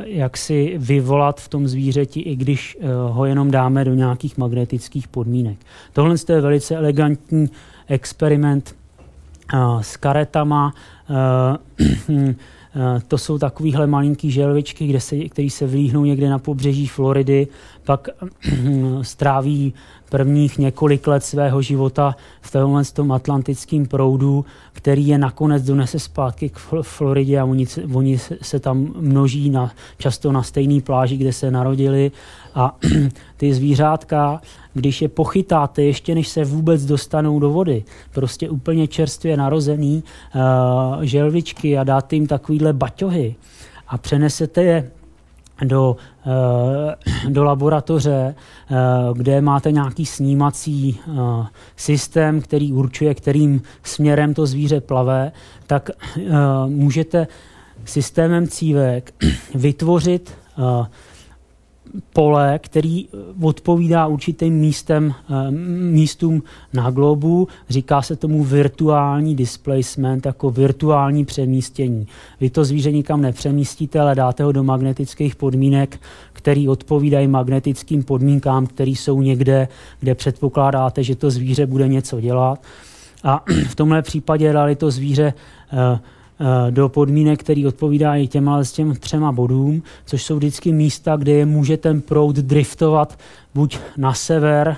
S2: jak si vyvolat v tom zvířeti, i když eh, ho jenom dáme do nějakých magnetických podmínek. Tohle je velice elegantní experiment uh, s karetama. To jsou takovýhle malinký želvičky, kde se, který se vlíhnou někde na pobřeží Floridy, pak stráví prvních několik let svého života v tomhle tom atlantickém proudu, který je nakonec donese zpátky k Floridě a oni, oni se tam množí na, často na stejné pláži, kde se narodili. A ty zvířátka, když je pochytáte ještě než se vůbec dostanou do vody, prostě úplně čerstvě narozený uh, želvičky a dáte jim takovýhle baťohy a přenesete je do, do laboratoře, uh, kde máte nějaký snímací uh, systém, který určuje, kterým směrem to zvíře plave, tak můžete systémem cívek vytvořit pole, který eh, odpovídá určitým místem, eh, místům na globu. Říká se tomu virtuální displacement, jako virtuální přemístění. Vy to zvíře nikam nepřemístíte, ale dáte ho do magnetických podmínek, který odpovídají magnetickým podmínkám, které jsou někde, kde předpokládáte, že to zvíře bude něco dělat. A v tomhle případě dali to zvíře uh, do podmínek, který odpovídá i těma s těm třema bodům, což jsou vždycky místa, kde je může ten proud driftovat buď na sever,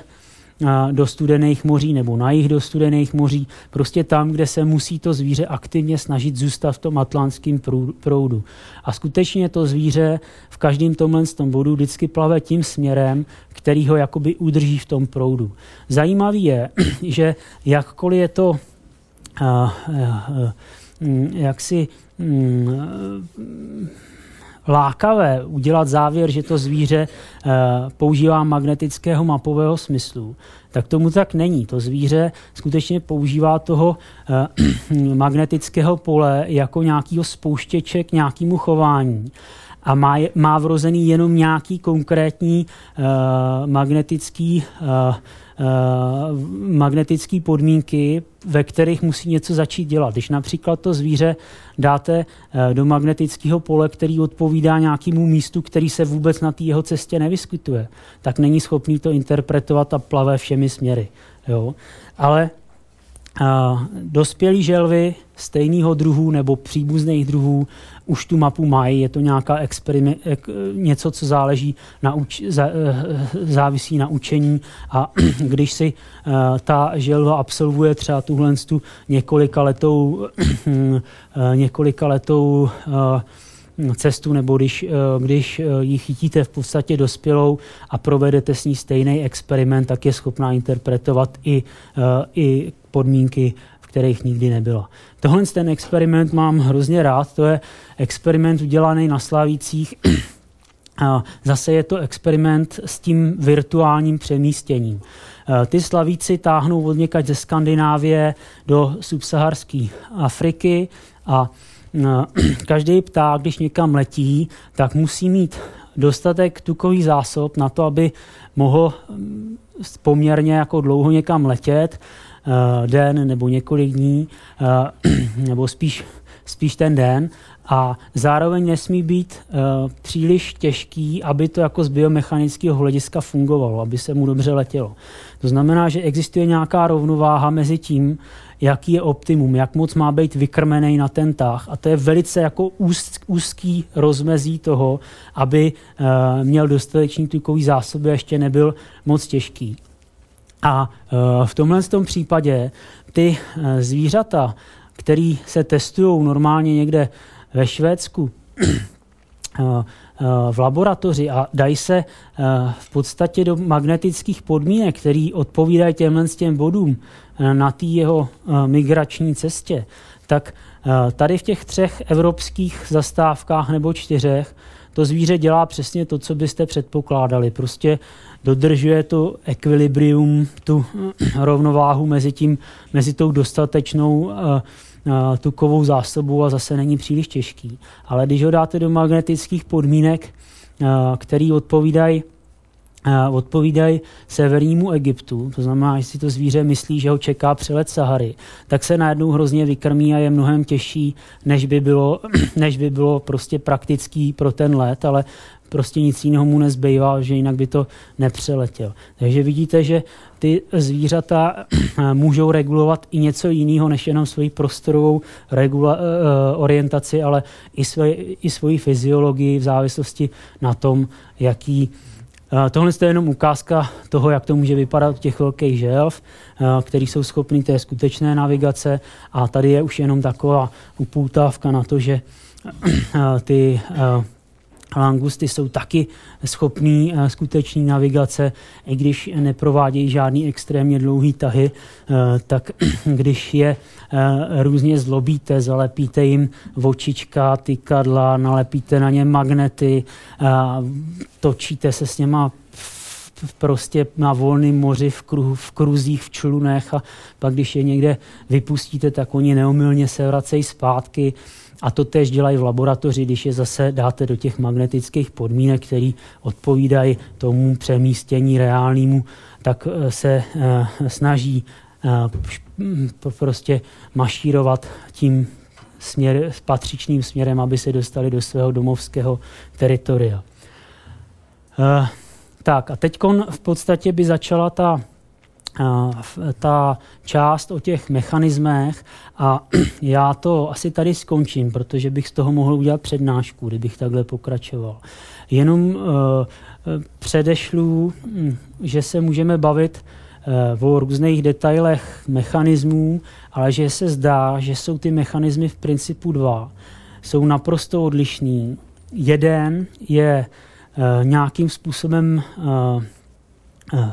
S2: eh, do studených moří nebo na jih do studených moří, prostě tam, kde se musí to zvíře aktivně snažit zůstat v tom atlantském proudu. A skutečně to zvíře v každém tomhle tom bodu vždycky plave tím směrem, který ho jakoby udrží v tom proudu. Zajímavý je, že jakkoliv je to Mm, jaksi mm, lákavé udělat závěr, že to zvíře eh, používá magnetického mapového smyslu, tak tomu tak není. To zvíře skutečně používá toho eh, magnetického pole jako nějakého spouštěče k nějakému chování a má, má vrozený jenom nějaký konkrétní uh, magnetický uh, magnetické podmínky, ve kterých musí něco začít dělat. Když například to zvíře dáte uh, do magnetického pole, který odpovídá nějakému místu, který se vůbec na té jeho cestě nevyskytuje, tak není schopný to interpretovat a plave všemi směry. Jo? Ale dospělí želvy stejného druhu nebo příbuzných druhů už tu mapu mají, je to nějaká experiment, něco, co záleží na uč, zá, eh, závisí na učení. A když si uh, ta želva absolvuje třeba tuhle tu několika letou, uh, několika letou cestu, nebo když, když ji chytíte v podstatě dospělou a provedete s ní stejný experiment, tak je schopná interpretovat i, i podmínky kterých nikdy nebyla. Tohle ten experiment mám hrozně rád, to je experiment udělaný na Slavících. Zase je to experiment s tím virtuálním přemístěním. Ty slavíci táhnou od někať ze Skandinávie do subsaharské Afriky a každý pták, když někam letí, tak musí mít dostatek tukových zásob na to, aby mohl mm, poměrně jako dlouho někam letět, eh, den nebo několik dní, eh, nebo spíš, spíš ten den a zároveň nesmí být příliš těžký, aby to jako z biomechanického hlediska fungovalo, aby se mu dobře letělo. To znamená, že existuje nějaká rovnováha mezi tím, jaký je optimum, jak moc má být vykrmený na ten tah. A to je velice jako úz, úzký rozmezí toho, aby uh, měl dostatečný tukový zásoby a ještě nebyl moc těžký. A uh, v tomhle tom případě ty uh, zvířata, které se testují normálně někde ve Švédsku v laboratoři a dají se v podstatě do magnetických podmínek, které odpovídají těmhle těm bodům na té jeho migrační cestě, tak tady v těch třech evropských zastávkách nebo čtyřech to zvíře dělá přesně to, co byste předpokládali. Prostě dodržuje to ekvilibrium, tu rovnováhu mezi, tím, mezi tou dostatečnou tukovou zásobu a zase není příliš těžký. Ale když ho dáte do magnetických podmínek, který odpovídají odpovídají severnímu Egyptu, to znamená, že si to zvíře myslí, že ho čeká přelet Sahary, tak se najednou hrozně vykrmí a je mnohem těžší, než by bylo, než by bylo prostě praktický pro ten let, ale prostě nic jiného mu nezbývá, že jinak by to nepřeletěl. Takže vidíte, že ty zvířata můžou regulovat i něco jiného, než jenom svoji prostorovou regula- eh, orientaci, ale i, svoji, i svoji fyziologii v závislosti na tom, jaký eh, Tohle je jenom ukázka toho, jak to může vypadat u těch velkých želv, eh, který jsou schopný té skutečné navigace. A tady je už jenom taková upoutávka na to, že ty Langusty jsou taky schopný uh, skutečný navigace, i když neprovádějí žádný extrémně dlouhý tahy, uh, tak když je uh, různě zlobíte, zalepíte jim očička, tykadla, nalepíte na ně magnety, točíte se s něma prostě na volném moři v, kruhu, v kruzích, v člunech a pak když je někde vypustíte, tak oni neumylně se vracejí zpátky. A to tež dělají v laboratoři, když je zase dáte do těch magnetických podmínek, které odpovídají tomu přemístění reálnému, tak eh, se eh, snaží eh, prostě mašírovat tím směr, patřičným směrem, aby se dostali do svého domovského teritoria. Tak a teď v podstatě by začala ta ta část o těch mechanismech a já to asi tady skončím, protože bych z toho mohl udělat přednášku, kdybych takhle pokračoval. Jenom uh, předešlu, hm, že se můžeme bavit uh, o různých detailech mechanismů, ale že se zdá, že jsou ty mechanismy v principu dva. Jsou naprosto odlišný. Jeden je uh, nějakým způsobem Eh,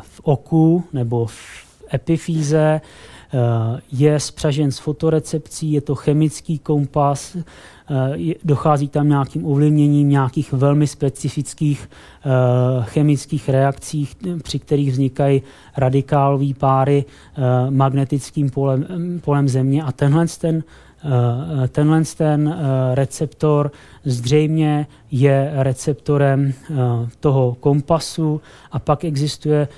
S2: v oku nebo v epifíze, eh, je spřažen s fotorecepcí, je to chemický kompas, eh, dochází tam nějakým ovlivněním nějakých velmi specifických chemických reakcí, při kterých vznikají radikálové páry magnetickým polem, polem Země. A tenhle ten Eh, tenhle ten eh, receptor zřejmě je receptorem eh, toho kompasu a pak existuje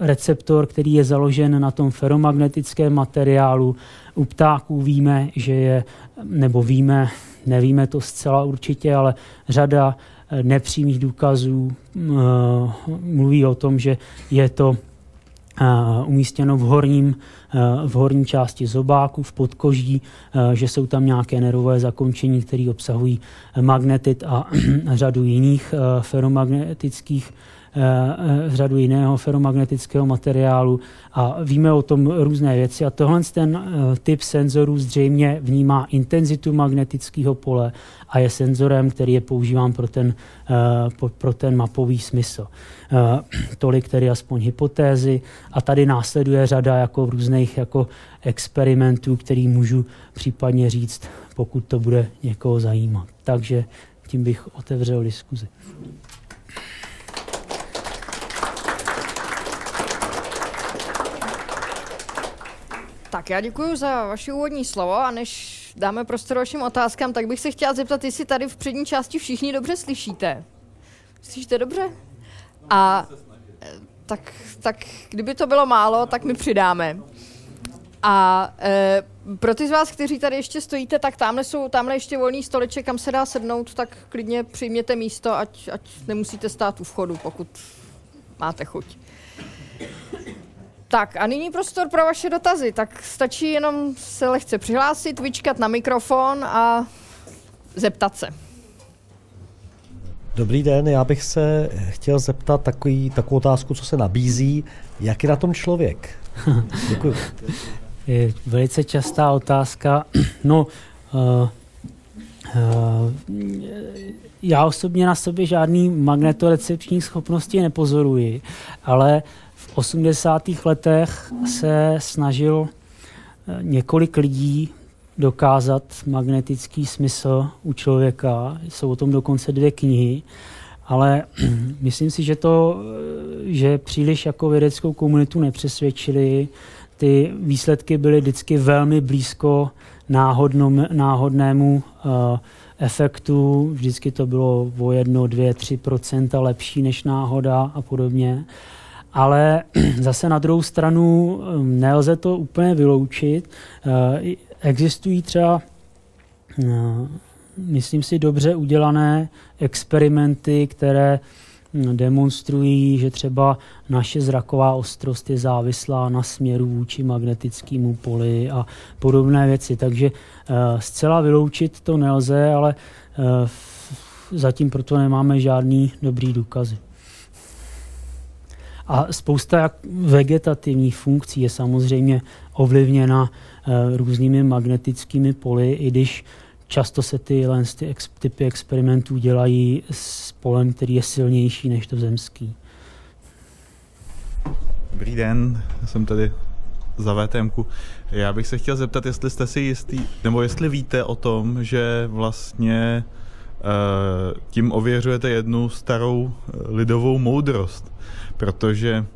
S2: receptor, který je založen na tom feromagnetickém materiálu. U ptáků víme, že je, nebo víme, nevíme to zcela určitě, ale řada nepřímých důkazů mluví o tom, že je to umístěno v horním v horní části zobáku, v podkoží, že jsou tam nějaké nervové zakončení, které obsahují magnetit a řadu jiných feromagnetických řadu jiného feromagnetického materiálu a víme o tom různé věci a tohle ten typ senzorů zřejmě vnímá intenzitu magnetického pole a je senzorem, který je používán pro ten, pro ten mapový smysl. Tolik tedy aspoň hypotézy a tady následuje řada jako různých jako experimentů, který můžu případně říct, pokud to bude někoho zajímat. Takže tím bych otevřel diskuzi.
S1: Tak já děkuji za vaše úvodní slovo a než dáme prostor vašim otázkám, tak bych se chtěla zeptat, jestli tady v přední části všichni dobře slyšíte. Slyšíte dobře? A tak, tak kdyby to bylo málo, tak mi přidáme. A e, pro ty z vás, kteří tady ještě stojíte, tak tamhle jsou tamhle ještě volný stoleček, kam se dá sednout, tak klidně přijměte místo, ať, ať nemusíte stát u vchodu, pokud máte chuť. Tak a nyní prostor pro vaše dotazy. Tak stačí jenom se lehce přihlásit, vyčkat na mikrofon a zeptat se.
S3: Dobrý den, já bych se chtěl zeptat takový, takovou otázku, co se nabízí. Jak je na tom člověk? Děkuji.
S2: Je velice častá otázka. No, uh, uh, já osobně na sobě žádný magnetorecepční schopnosti nepozoruji, ale v 80. letech se snažil několik lidí dokázat magnetický smysl u člověka. Jsou o tom dokonce dvě knihy, ale myslím si, že to, že příliš jako vědeckou komunitu nepřesvědčili. Ty výsledky byly vždycky velmi blízko náhodnom, náhodnému uh, efektu. Vždycky to bylo o 1, 2, 3 lepší než náhoda a podobně. Ale zase na druhou stranu um, nelze to úplně vyloučit. Uh, Existují třeba, no, myslím si, dobře udělané experimenty, které hm, demonstrují, že třeba naše zraková ostrost je závislá na směru vůči magnetickému poli a podobné věci. Takže uh, zcela vyloučit to nelze, ale uh, zatím proto nemáme žádný dobrý důkazy. A spousta vegetativních funkcí je samozřejmě ovlivněna Eh, různými magnetickými poli, i když často se ty, ty typy experimentů dělají s polem, který je silnější než to zemský.
S4: Dobrý den, jsem tady za VTMku. Já bych se chtěl zeptat, jestli jste si jistý, nebo jestli víte o tom, že vlastně tím ověřujete jednu starou eh, lidovou moudrost, protože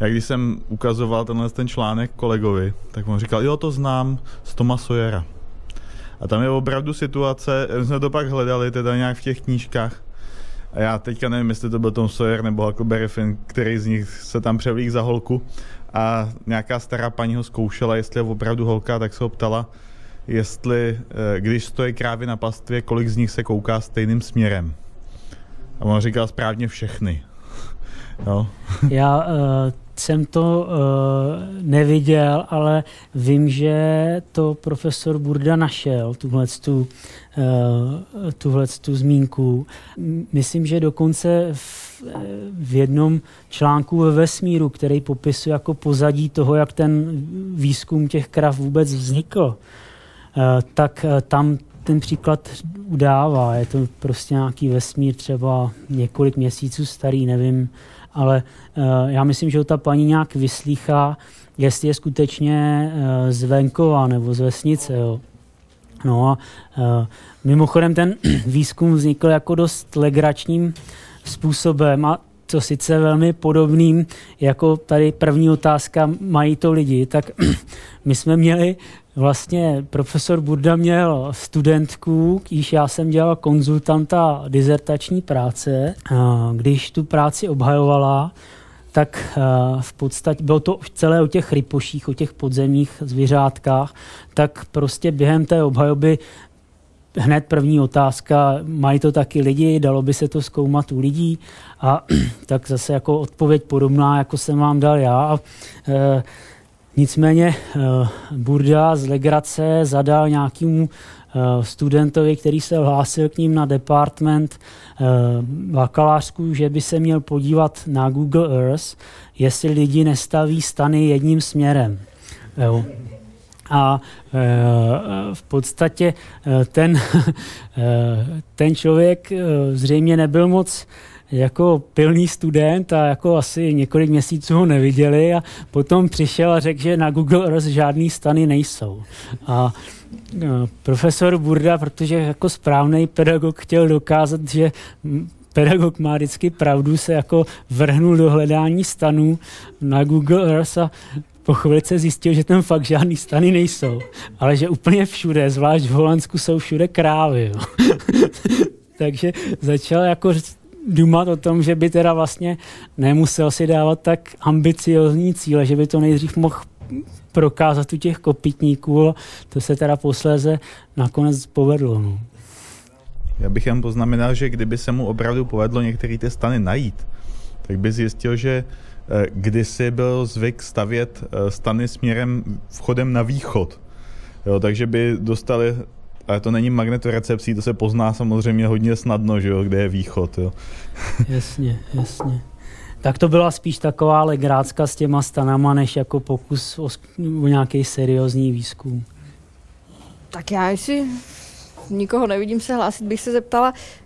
S4: jak když jsem ukazoval tenhle ten článek kolegovi, tak on říkal, jo, to znám z Toma Sawyera. A tam je opravdu situace, my jsme to pak hledali teda nějak v těch knížkách, a já teďka nevím, jestli to byl Tom Sawyer nebo Huckleberry Finn, který z nich se tam převlík za holku. A nějaká stará paní ho zkoušela, jestli je opravdu holka, tak se ho ptala, jestli, eh, když stojí krávy na pastvě, kolik z nich se kouká stejným směrem. A on říkal správně všechny.
S2: No. Já uh, jsem to uh, neviděl, ale vím, že to profesor Burda našel, tuhle tu, uh, tu zmínku. Myslím, že dokonce v, v jednom článku ve vesmíru, který popisuje jako pozadí toho, jak ten výzkum těch krav vůbec vznikl, uh, tak uh, tam ten příklad udává. Je to prostě nějaký vesmír třeba několik měsíců starý, nevím, ale uh, já myslím, že ta paní nějak vyslýchá, jestli je skutečně z venkova nebo z vesnice. Jo. No a mimochodem ten výzkum vznikl jako dost legračním způsobem a co sice velmi podobným, jako tady první otázka, mají to lidi, tak my jsme měli vlastně profesor Burda měl studentku, když já jsem dělal konzultanta dizertační práce. Když tu práci obhajovala, tak v podstatě bylo to celé o těch rypoších, o těch podzemních zvířátkách, tak prostě během té obhajoby hned první otázka, mají to taky lidi, dalo by se to zkoumat u lidí a tak zase jako odpověď podobná, jako jsem vám dal já. E, Nicméně uh, Burda z Legrace zadal nějakému uh, studentovi, který se hlásil k ním na department bakalářsků, že by se měl podívat na Google Earth, jestli lidi nestaví stany jedním směrem. Jo. A v podstatě ten, ten člověk zřejmě nebyl moc jako pilný student a jako asi několik měsíců ho neviděli a potom přišel a řekl, že na Google Earth žádný stany nejsou. A profesor Burda, protože jako správný pedagog chtěl dokázat, že pedagog má vždycky pravdu, se jako vrhnul do hledání stanů na Google Earth a po chvílice zjistil, že tam fakt žádný stany nejsou, ale že úplně všude, zvlášť v Holandsku jsou všude krávy. Jo. Takže začal jako dumat o tom, že by teda vlastně nemusel si dávat tak ambiciozní cíle, že by to nejdřív mohl prokázat u těch kopitníků, to se teda posléze nakonec povedlo. No.
S4: Já bych jen poznamenal, že kdyby se mu opravdu povedlo některé ty stany najít, tak by zjistil, že kdysi byl zvyk stavět eh, stany směrem vchodem na východ. Jo, takže by dostali ale to není magnetorecepcí, to se pozná samozřejmě hodně snadno, že jo, kde je východ. Jo.
S2: Jasně, jasně. Tak to byla spíš taková legrácka s těma stanama, než jako pokus o, o nějaký seriózní výzkum.
S1: Tak já jestli nikoho nevidím se hlásit, bych se zeptala, eh,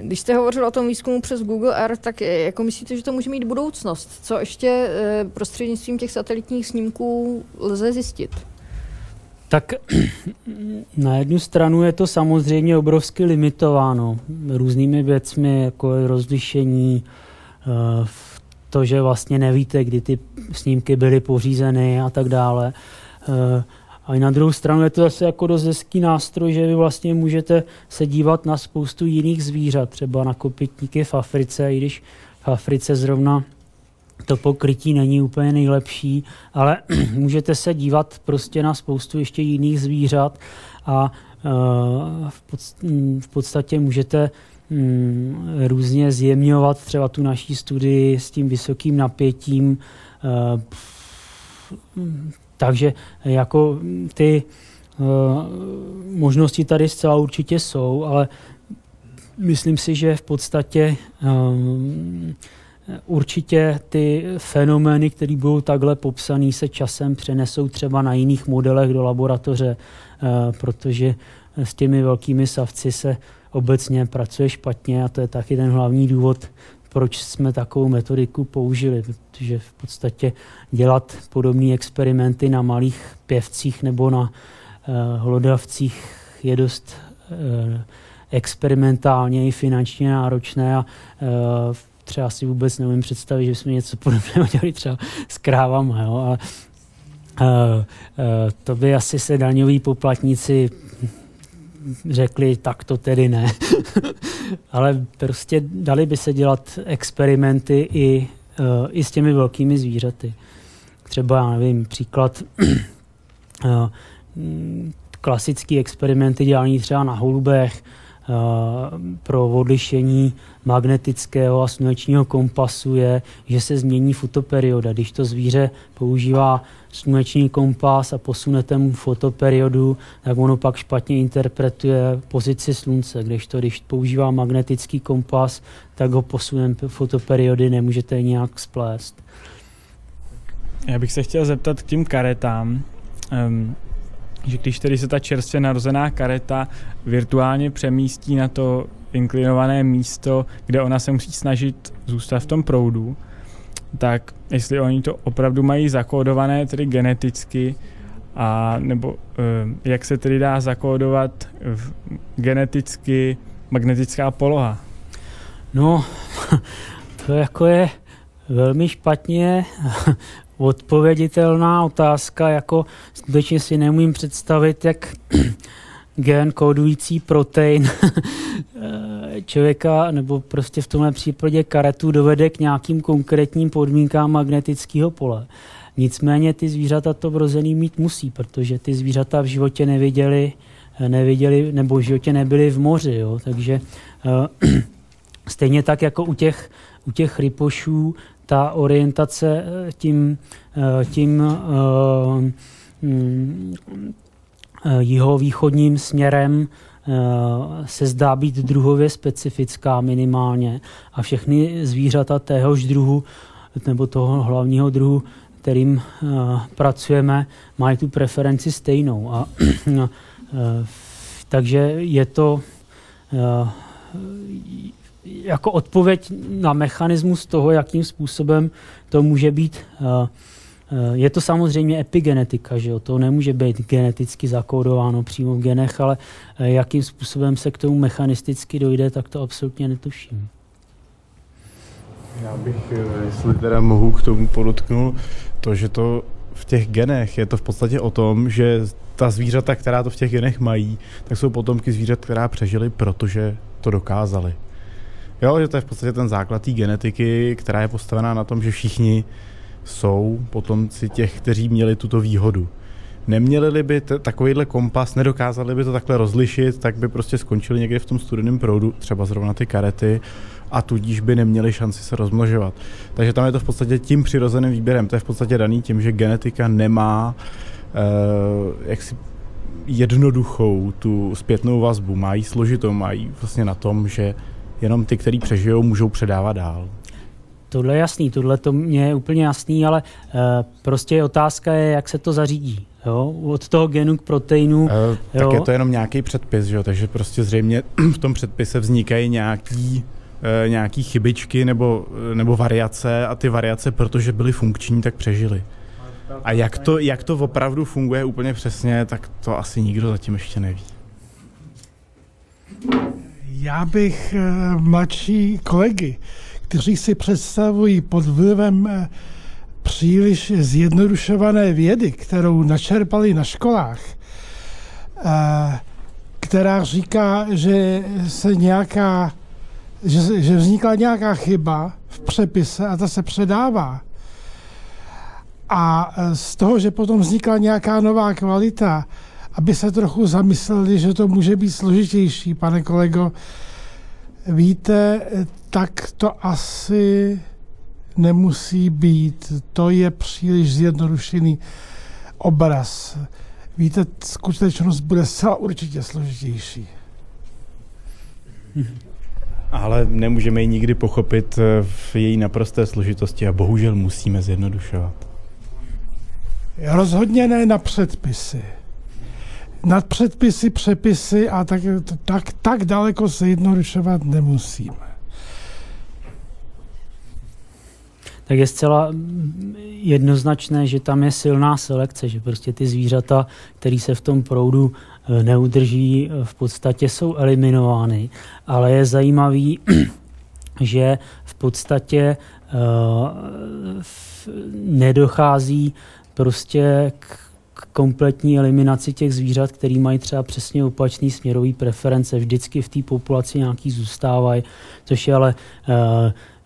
S1: když jste hovořil o tom výzkumu přes Google Earth, tak jako myslíte, že to může mít budoucnost? Co ještě eh, prostřednictvím těch satelitních snímků lze zjistit?
S2: Tak na jednu stranu je to samozřejmě obrovsky limitováno různými věcmi, jako rozlišení, eh, to, že vlastně nevíte, kdy ty snímky byly pořízeny a tak dále. Eh, a na druhou stranu je to zase jako dost hezký nástroj, že vy vlastně můžete se dívat na spoustu jiných zvířat, třeba na kopytníky v Africe, i když v Africe zrovna to pokrytí není úplně nejlepší, ale můžete se dívat prostě na spoustu ještě jiných zvířat a v podstatě můžete mm, různě zjemňovat třeba tu naší studii s tím vysokým napětím. Takže jako ty možnosti tady zcela určitě jsou, ale myslím si, že v podstatě Určitě ty fenomény, které budou takhle popsané, se časem přenesou třeba na jiných modelech do laboratoře, eh, protože s těmi velkými savci se obecně pracuje špatně a to je taky ten hlavní důvod, proč jsme takovou metodiku použili, protože v podstatě dělat podobné experimenty na malých pěvcích nebo na uh, hlodavcích je dost uh, experimentálně i finančně náročné a uh, třeba si vůbec neumím představit, že jsme něco podobného dělali třeba s krávama. Jo? A, a, a, to by asi se daňoví poplatníci řekli, tak to tedy ne. Ale prostě dali by se dělat experimenty i, uh, i s těmi velkými zvířaty. Třeba, já nevím, příklad uh, klasický experimenty dělaný třeba na holubech, pro odlišení magnetického a slunečního kompasu je, že se změní fotoperioda. Když to zvíře používá sluneční kompas a posunete mu fotoperiodu, tak ono pak špatně interpretuje pozici slunce. Když to, když používá magnetický kompas, tak ho posunem fotoperiody nemůžete nějak splést.
S5: Já bych se chtěl zeptat k tím karetám. Že když tedy se ta čerstvě narozená kareta virtuálně přemístí na to inklinované místo, kde ona se musí snažit zůstat v tom proudu, tak jestli oni to opravdu mají zakódované tedy geneticky, a nebo eh, jak se tedy dá zakódovat geneticky magnetická poloha?
S2: No, to jako je velmi špatně odpověditelná otázka, jako skutečně si nemůžu představit, jak gen kódující protein člověka, nebo prostě v tomhle případě karetu dovede k nějakým konkrétním podmínkám magnetického pole. Nicméně ty zvířata to vrozený mít musí, protože ty zvířata v životě neviděli, neviděli nebo v životě nebyli v moři. Jo? Takže uh, stejně tak jako u těch, u těch rypošů ta orientace eh, tím, eh, tím eh, mm, jeho východním směrem se zdá být druhově specifická minimálně a všechny zvířata téhož druhu nebo toho hlavního druhu, kterým pracujeme, mají tu preferenci stejnou. A, takže je to jako odpověď na mechanismus toho, jakým způsobem to může být. Eh, eh, je to samozřejmě epigenetika, že jo? to nemůže být geneticky zakódováno přímo v genech, ale eh, jakým způsobem se k tomu mechanisticky dojde, tak to absolutně netuším.
S6: Já bych, jestli teda mohu k tomu podotknout, to, že to v těch genech je to v podstatě o tom, že ta zvířata, která to v těch genech mají, tak jsou potomky zvířat, která přežily, protože to dokázali. Jo, že to je v podstatě ten základ té genetiky, která je postavená na tom, že všichni jsou potomci těch, kteří měli tuto výhodu. Neměli by t- takovýhle kompas, nedokázali by to takhle rozlišit, tak by prostě skončili někde v tom studeném proudu, třeba zrovna ty karety, a tudíž by neměli šanci se rozmnožovat. Takže tam je to v podstatě tím přirozeným výběrem. To je v podstatě daný tím, že genetika nemá uh, jaksi jednoduchou tu zpětnou vazbu, mají složitou, mají vlastně na tom, že jenom ty, kteří přežijou, můžou předávat dál.
S2: Tohle je jasný, tohle to mě je úplně jasný, ale uh, prostě otázka je, jak se to zařídí. Jo? Od toho genu k proteinu. Uh,
S6: tak jo? je to jenom nějaký předpis, že jo? takže prostě zřejmě v tom předpise vznikají nějaký uh, nějaký chybičky nebo, nebo variace a ty variace, protože byly funkční, tak přežily. A jak to, jak to opravdu funguje úplně přesně, tak to asi nikdo zatím ještě neví.
S7: Já bych eh, mladší kolegy, kteří si představují pod vlivem eh, příliš zjednodušované vědy, kterou načerpali na školách, eh, která říká, že se nějaká, že, že vznikla nějaká chyba v přepise a ta se předává. A z toho, že potom vznikla nějaká nová kvalita, aby se trochu zamysleli, že to může být složitější, pane kolego. Víte, tak to asi nemusí být. To je příliš zjednodušený obraz. Víte, skutečnost bude zcela určitě složitější.
S6: Ale nemůžeme ji nikdy pochopit v její naprosté složitosti a bohužel musíme zjednodušovat.
S7: Rozhodně ne na předpisy nad předpisy, přepisy a tak, tak, tak daleko se jednodušovat nemusíme.
S2: tak je zcela jednoznačné, že tam je silná selekce, že prostě ty zvířata, které se v tom proudu eh, neudrží, v podstatě jsou eliminovány. Ale je zajímavý, že v podstatě uh, nedochází prostě k k kompletní eliminaci těch zvířat, který mají třeba přesně opačný směrový preference. Vždycky v té populaci nějaký zůstávají, což je ale uh,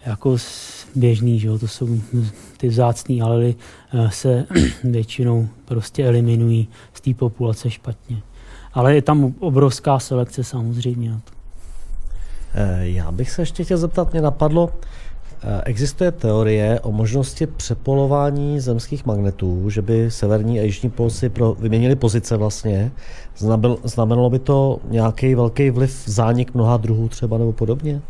S2: jako běžný, že jo? to jsou ty vzácný alely uh, se většinou prostě eliminují z té populace špatně. Ale je tam obrovská selekce samozřejmě.
S3: Eh, já bych se ještě chtěl zeptat, mě napadlo, Eh, existuje teorie o možnosti přepolování zemských magnetů, že by severní a jižní pol si pro, vyměnili pozice vlastně. Znamenalo by to nějaký velký vliv, zánik mnoha druhů třeba nebo podobně?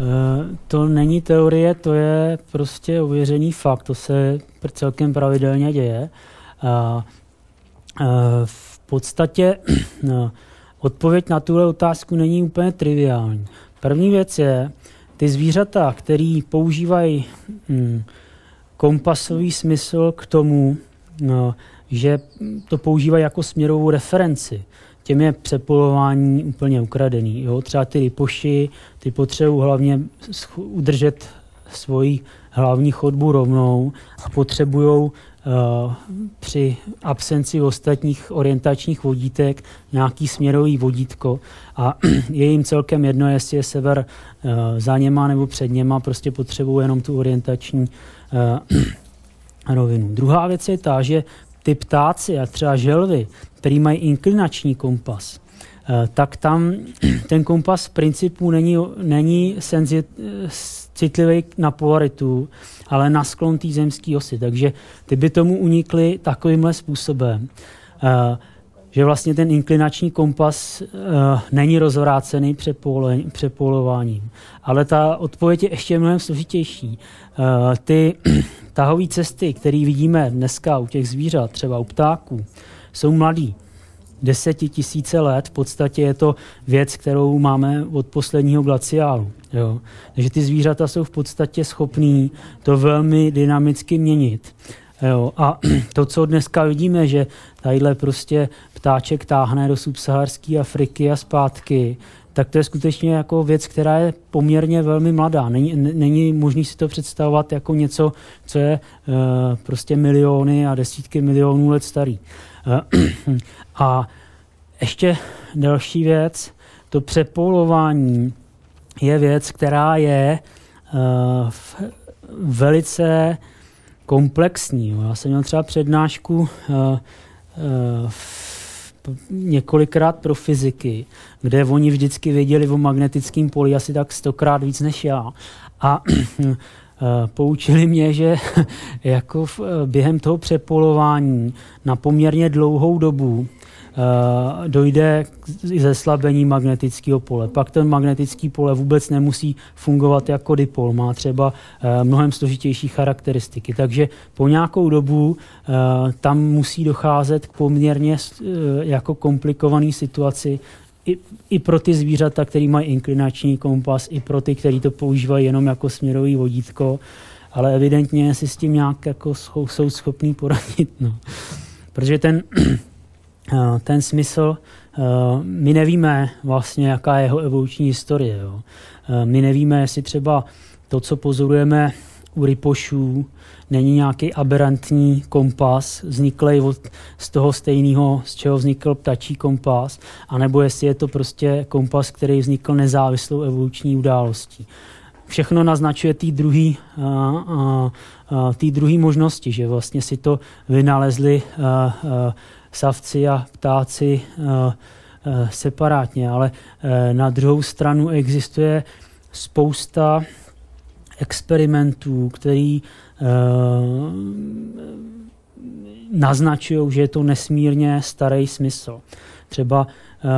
S2: Eh, to není teorie, to je prostě ověřený fakt, to se celkem pravidelně děje. Eh, v podstatě odpověď na tuhle otázku není úplně triviální. První věc je, ty zvířata, které používají hm, kompasový smysl k tomu, no, že to používají jako směrovou referenci, těm je přepolování úplně ukradený. Jo? Třeba ty rypoši, ty potřebují hlavně udržet svoji hlavní chodbu rovnou a potřebují Eh, při absenci ostatních orientačních vodítek nějaký směrový vodítko a je jim celkem jedno, jestli je sever za něma nebo před něma, prostě potřebují jenom tu orientační eh, rovinu. Druhá věc je ta, že ty ptáci a třeba želvy, který mají inklinační kompas, tak tam ten kompas v principu není, není senzit, citlivý na polaritu, ale na sklon té zemské osy. Takže ty by tomu unikly takovýmhle způsobem. Že vlastně ten inklinační kompas uh, není rozvrácený přepolováním. Ale ta odpověď je ještě mnohem složitější. Uh, ty tahové cesty, které vidíme dneska u těch zvířat, třeba u ptáků, jsou mladý desetitisíce let. V podstatě je to věc, kterou máme od posledního glaciálu. Jo. Takže ty zvířata jsou v podstatě schopní to velmi dynamicky měnit. Jo. A to, co dneska vidíme, že tadyhle prostě ptáček táhne do subsaharské Afriky a zpátky, tak to je skutečně jako věc, která je poměrně velmi mladá. Není, není možné si to představovat jako něco, co je uh, prostě miliony a desítky milionů let starý. Uh, a ještě další věc, to přepolování je věc, která je uh, velice komplexní. Já jsem měl třeba přednášku uh, uh, několikrát pro fyziky, kde oni vždycky věděli o magnetickém poli asi tak stokrát víc než já. A poučili mě, že jako v, během toho přepolování na poměrně dlouhou dobu Eh, dojde k zeslabení magnetického pole. Pak ten magnetický pole vůbec nemusí fungovat jako dipol, má třeba eh, mnohem složitější charakteristiky. Takže po nějakou dobu eh, tam musí docházet k poměrně jako komplikované situaci, i, i pro ty zvířata, které mají inklinační kompas, i pro ty, kteří to používají jenom jako směrový vodítko, ale evidentně si s tím nějak jako jsou schopní poradit. No. Protože ten Eh, ten smysl, eh, my nevíme vlastně, jaká je jeho evoluční historie. Jo. Eh, my nevíme, jestli třeba to, co pozorujeme u rypošů, není nějaký aberrantní kompas, vzniklý od, z toho stejného, z čeho vznikl ptačí kompas, anebo jestli je to prostě kompas, který vznikl nezávislou evoluční událostí. Všechno naznačuje té druhé možnosti, že vlastně si to vynalezli savci a ptáci eh, eh, separátně, ale eh, na druhou stranu existuje spousta experimentů, který naznačují, že je to nesmírně starý smysl. Třeba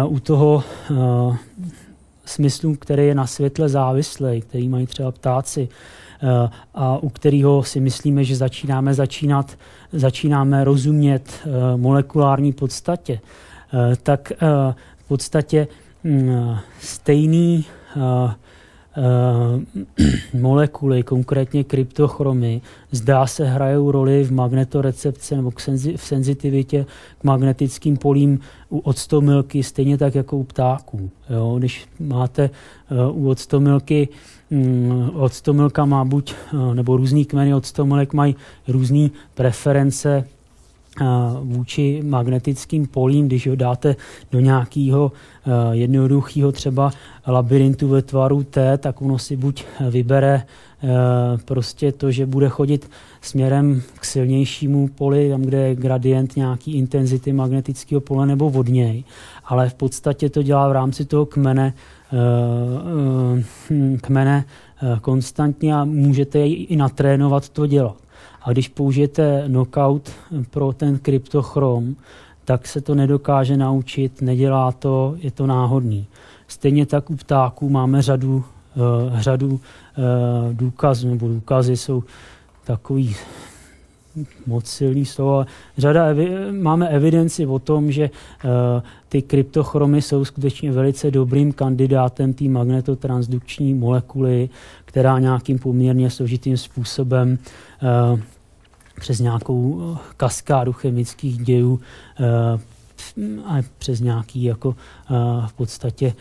S2: u toho smyslu, který je na světle závislý, který mají třeba ptáci, a u kterého si myslíme, že začínáme začínat, začínáme rozumět eh, molekulární podstatě, eh, tak eh, v podstatě mm, stejný molekuly, konkrétně kryptochromy, zdá se hrajou roli v magnetorecepci nebo v senzitivitě k magnetickým polím u octomilky, stejně tak jako u ptáků. Jo? Když máte u octomilky octomilka má buď, eh, nebo různý kmeny octomilek mají různé preference eh, vůči magnetickým polím, když ho dáte do nějakého eh, jednoduchého třeba labirintu ve tvaru T, tak ono si buď vybere prostě to, že bude chodit směrem k silnějšímu poli, tam, kde je gradient nějaký intenzity magnetického pole nebo od něj, ale v podstatě to dělá v rámci toho kmene Eh, eh, kmene eh, konstantně a můžete i natrénovat to dělat. A když použijete knockout pro ten kryptochrom, tak se to nedokáže naučit, nedělá to, je to náhodný. Stejně tak u ptáků máme řadu, řadu důkazů, nebo důkazy jsou takový moc silný slovo. Řada evi- máme evidenci o tom, že uh, ty kryptochromy jsou skutečně velice dobrým kandidátem té magnetotransdukční molekuly, která nějakým poměrně složitým způsobem uh, přes nějakou kaskádu chemických dějů uh, a přes nějaký jako uh, v podstatě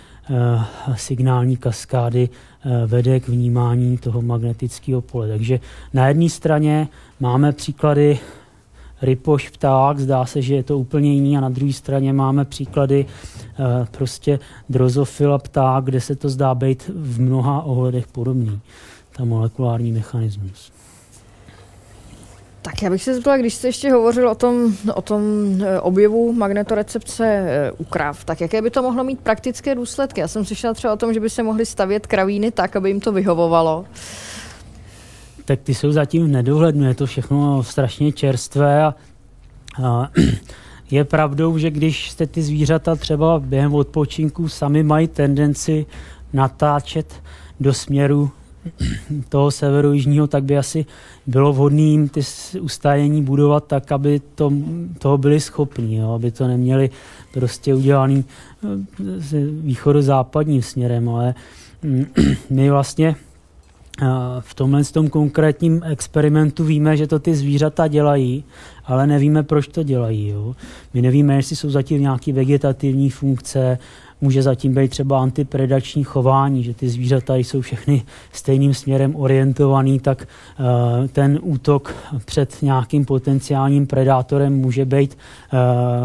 S2: signální kaskády uh, vede k vnímání toho magnetického pole. Takže na jedné straně máme příklady rypoš pták, zdá se, že je to úplně jiný a na druhé straně máme příklady uh, prostě drozofila pták, kde se to zdá být v mnoha ohledech podobný, ta molekulární mechanismus.
S1: Tak já bych se zeptala, když jste ještě hovořil o tom, o tom eh, objevu magnetorecepce eh, u krav, tak jaké by to mohlo mít praktické důsledky? Já jsem slyšela třeba o tom, že by se mohly stavět kravíny tak, aby jim to vyhovovalo.
S2: Tak ty jsou zatím v nedohlednu, je to všechno strašně čerstvé a, a je pravdou, že když jste ty zvířata třeba během odpočinku sami mají tendenci natáčet do směru toho severojižního, tak by asi bylo vhodné jim ty ustájení budovat tak, aby to, toho byli schopní, jo? aby to neměli prostě udělaný eh, východo-západním směrem, ale mm, my vlastně eh, v tomhle tom konkrétním experimentu víme, že to ty zvířata dělají, ale nevíme, proč to dělají. Jo? My nevíme, jestli jsou zatím nějaké vegetativní funkce, může zatím být třeba antipredační chování, že ty zvířata jsou všechny stejným směrem orientovaný, tak uh, ten útok před nějakým potenciálním predátorem může být uh,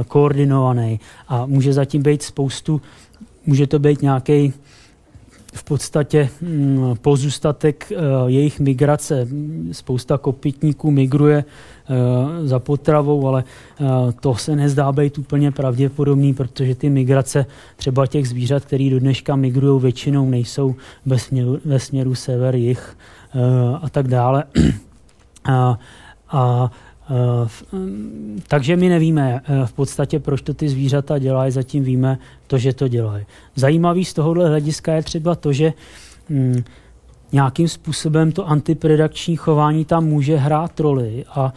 S2: koordinovaný. A může zatím být spoustu, může to být nějaký v podstatě mm, pozůstatek uh, jejich migrace. Spousta kopytníků migruje Eh, za potravou, ale eh, to se nezdá být úplně pravděpodobný, protože ty migrace třeba těch zvířat, které do dneška migrují, většinou nejsou ve směru, ve směru sever, jich eh, a tak dále. A, a takže my nevíme v podstatě, proč to ty zvířata dělají, zatím víme to, že to dělají. Zajímavý z tohohle hlediska je třeba to, že hm, nějakým způsobem to antipredační chování tam může hrát roli a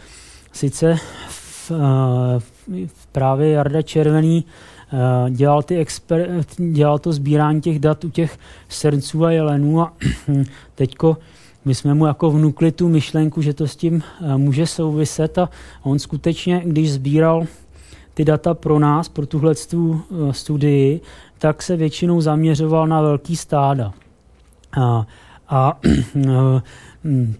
S2: sice v, eh, v právě Jarda Červený eh, dělal, ty exper, dělal to sbírání těch dat u těch srnců a jelenů a teďko my jsme mu jako vnukli tu myšlenku, že to s tím eh, může souviset a on skutečně, když sbíral ty data pro nás, pro tuhle studii, tak se většinou zaměřoval na velký stáda. A a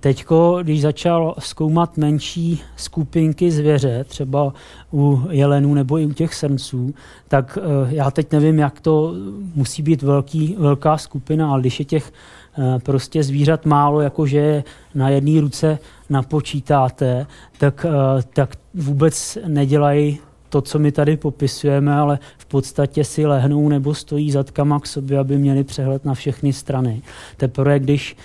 S2: teďko, když začal zkoumat menší skupinky zvěře, třeba u jelenů nebo i u těch srnců, tak eh, já teď nevím, jak to musí být velký, velká skupina, ale když je těch eh, prostě zvířat málo, jakože na jedné ruce napočítáte, tak, eh, tak vůbec nedělají to, co my tady popisujeme, ale v podstatě si lehnou nebo stojí zadkama k sobě, aby měli přehled na všechny strany. Teprve, když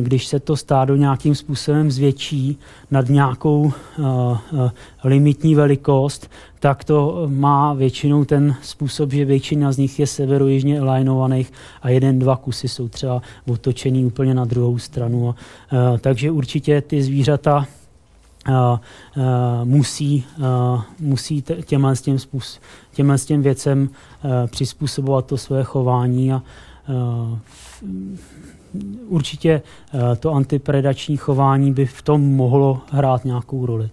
S2: když se to stádo nějakým způsobem zvětší nad nějakou uh, uh, limitní velikost, tak to má většinou ten způsob, že většina z nich je severojižně alignovaných a jeden, dva kusy jsou třeba otočený úplně na druhou stranu. Takže určitě ty zvířata musí, musí těmhle s těm, způsob, těmhle s těm věcem přizpůsobovat to své chování a určitě to antipredační chování by v tom mohlo hrát nějakou roli.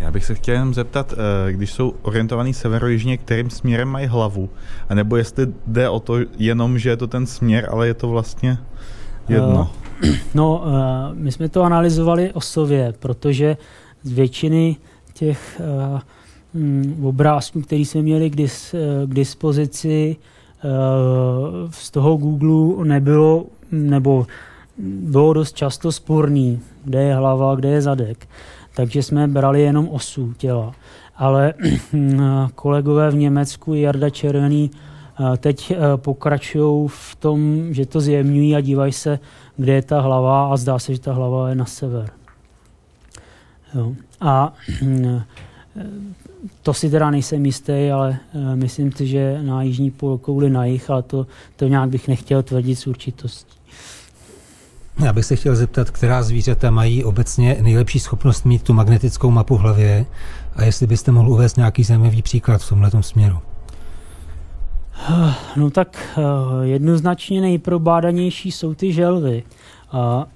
S4: Já bych se chtěl jenom zeptat, když jsou orientovaný severojižně, kterým směrem mají hlavu, anebo jestli jde o to jenom, že je to ten směr, ale je to vlastně jedno.
S2: No, eh, my jsme to analyzovali osově, protože z většiny těch eh, mm, obrázků, které jsme měli k, dis, eh, k dispozici z toho Google nebylo, nebo bylo dost často sporný, kde je hlava, kde je zadek. Takže jsme brali jenom osu těla. Ale kolegové v Německu, Jarda Červený, teď pokračují v tom, že to zjemňují a dívají se kde je ta hlava a zdá se, že ta hlava je na sever. Jo. A to si teda nejsem jistý, ale eh, myslím si, že na jižní polokouli na jich, ale to, to nějak bych nechtěl tvrdit s určitostí.
S8: Já bych se chtěl zeptat, která zvířata mají obecně nejlepší schopnost mít tu magnetickou mapu v hlavě a jestli byste mohl uvést nějaký zajímavý příklad v tomhle směru.
S2: No tak eh, jednoznačně nejprobádanější jsou ty želvy. A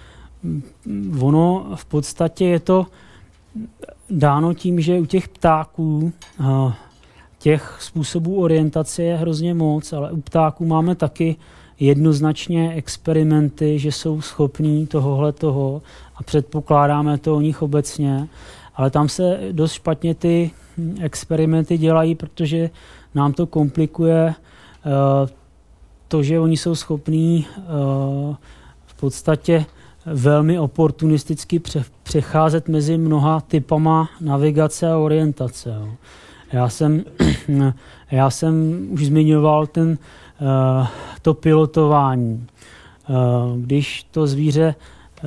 S2: ono v podstatě je to dáno tím, že u těch ptáků eh, těch způsobů orientace je hrozně moc, ale u ptáků máme taky jednoznačně experimenty, že jsou schopní tohohle toho a předpokládáme to o nich obecně, ale tam se dost špatně ty experimenty dělají, protože nám to komplikuje eh, to, že oni jsou schopní eh, v podstatě velmi oportunisticky přecházet mezi mnoha typama navigace a orientace. Já jsem, já jsem už zmiňoval ten, eh, to pilotování. Když to zvíře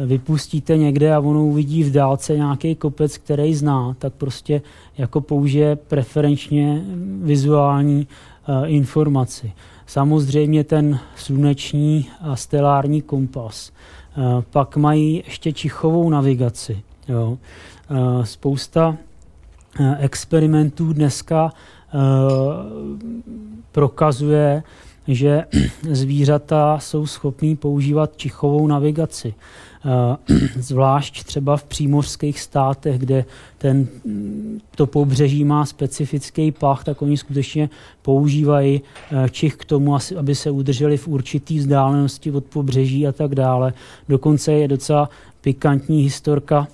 S2: vypustíte někde a ono uvidí v dálce nějaký kopec, který zná, tak prostě jako použije preferenčně vizuální uh, informaci. Samozřejmě ten sluneční a stelární kompas. Uh, pak mají ještě čichovou navigaci. Jo. Uh, spousta uh, experimentů dneska prokazuje, že zvířata jsou schopní používat čichovou navigaci. Eh, zvlášť třeba v přímořských státech, kde ten, to pobřeží má specifický pach, tak oni skutečně používají eh, čich k tomu, aby se udrželi v určitý vzdálenosti od pobřeží a tak dále. Dokonce je docela pikantní historka,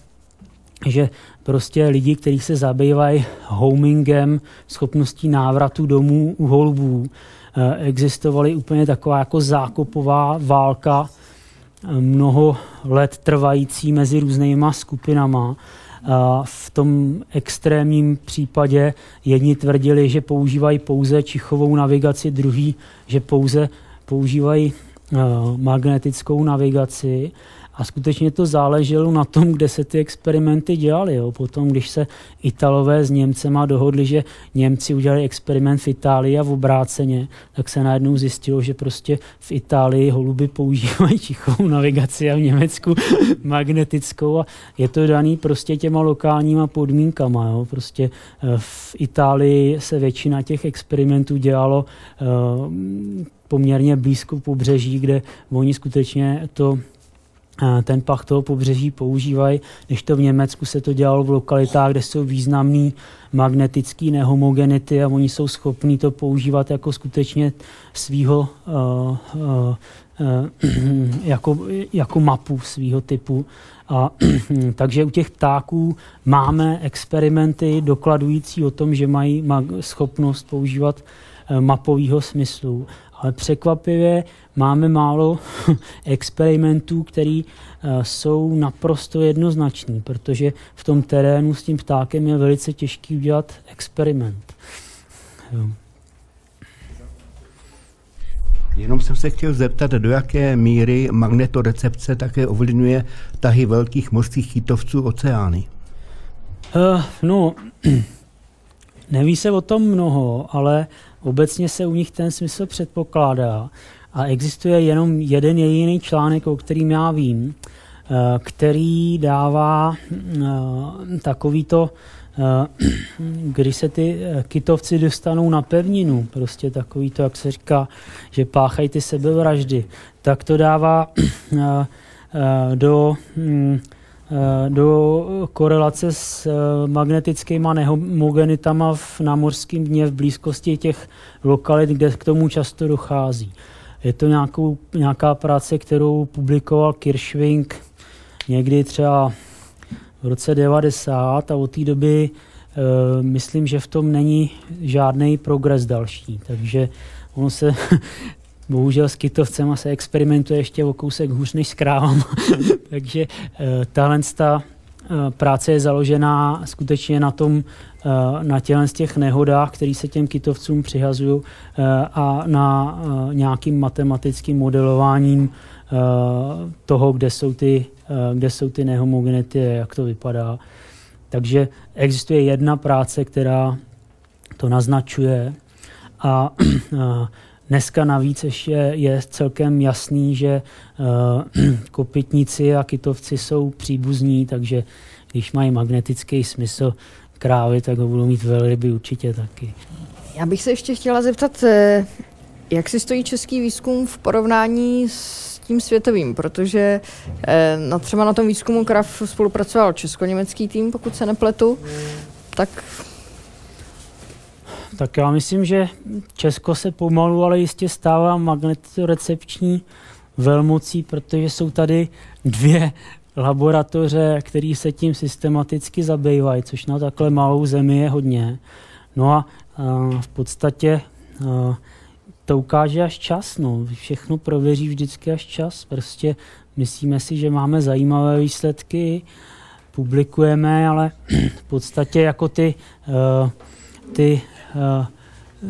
S2: že prostě lidi, kteří se zabývají homingem, schopností návratu domů u holubů, eh, existovaly úplně taková jako zákopová válka, mnoho let trvající mezi různýma skupinama. V tom extrémním případě jedni tvrdili, že používají pouze čichovou navigaci, druhý, že pouze používají eh, magnetickou navigaci a skutečně to záleželo na tom, kde se ty experimenty dělaly. Jo. Potom, když se Italové s Němcema dohodli, že Němci udělali experiment v Itálii a v obráceně, tak se najednou zjistilo, že prostě v Itálii holuby používají tichovou navigaci a v Německu magnetickou a je to daný prostě těma lokálníma podmínkama. Jo. Prostě eh, v Itálii se většina těch experimentů dělalo uh, poměrně blízko pobřeží, kde oni skutečně to ten pach toho pobřeží používají, než to v Německu se to dělalo v lokalitách, kde jsou významné magnetické nehomogenity a oni jsou schopní to používat jako skutečně svýho uh, uh, jako, jako mapu svýho typu. A, takže u těch ptáků máme experimenty dokladující o tom, že mají schopnost používat mapového smyslu ale překvapivě máme málo experimentů, které uh, jsou naprosto jednoznační, protože v tom terénu s tím ptákem je velice těžký udělat experiment. Jo.
S9: Jenom jsem se chtěl zeptat, do jaké míry magnetorecepce také ovlivňuje tahy velkých mořských chytovců oceány.
S2: Uh, no, neví se o tom mnoho, ale Obecně se u nich ten smysl předpokládá a existuje jenom jeden jediný článek, o kterým já vím, eh, který dává eh, takovýto, eh, když se ty kytovci dostanou na pevninu, prostě takový to, jak se říká, že páchají ty sebevraždy, tak to dává do hm, do korelace s eh, magnetickými nehomogenitama v námořském dně v blízkosti těch lokalit, kde k tomu často dochází. Je to nějakou, nějaká práce, kterou publikoval Kirschwing někdy třeba v roce 90 a od té doby e, myslím, že v tom není žádný progres další. Takže ono se Bohužel s kytovcem se experimentuje ještě o kousek hůř než s krávama. Takže uh, tahle ta uh, práce je založená skutečně na tom, uh, na tělen z těch nehodách, které se těm kytovcům přihazují a na nějakým matematickým modelováním toho, kde jsou ty, kde jsou ty nehomogenity, jak to vypadá. Takže existuje jedna práce, která to naznačuje a Dneska navíc ještě je celkem jasný, že uh, kopytníci a kytovci jsou příbuzní, takže když mají magnetický smysl krávy, tak ho budou mít velryby určitě taky.
S1: Já bych se ještě chtěla zeptat, eh, jak si stojí český výzkum v porovnání s tím světovým, protože eh, na třeba na tom výzkumu krav spolupracoval česko-německý tým, pokud se nepletu, tak
S2: tak já myslím, že Česko se pomalu, ale jistě stává magnetorecepční velmocí, protože jsou tady dvě laboratoře, které se tím systematicky zabývají, což na takhle malou zemi je hodně. No a, a v podstatě a, to ukáže až čas. No. Všechno prověří vždycky až čas. Prostě myslíme si, že máme zajímavé výsledky, publikujeme, ale v podstatě jako ty, uh, ty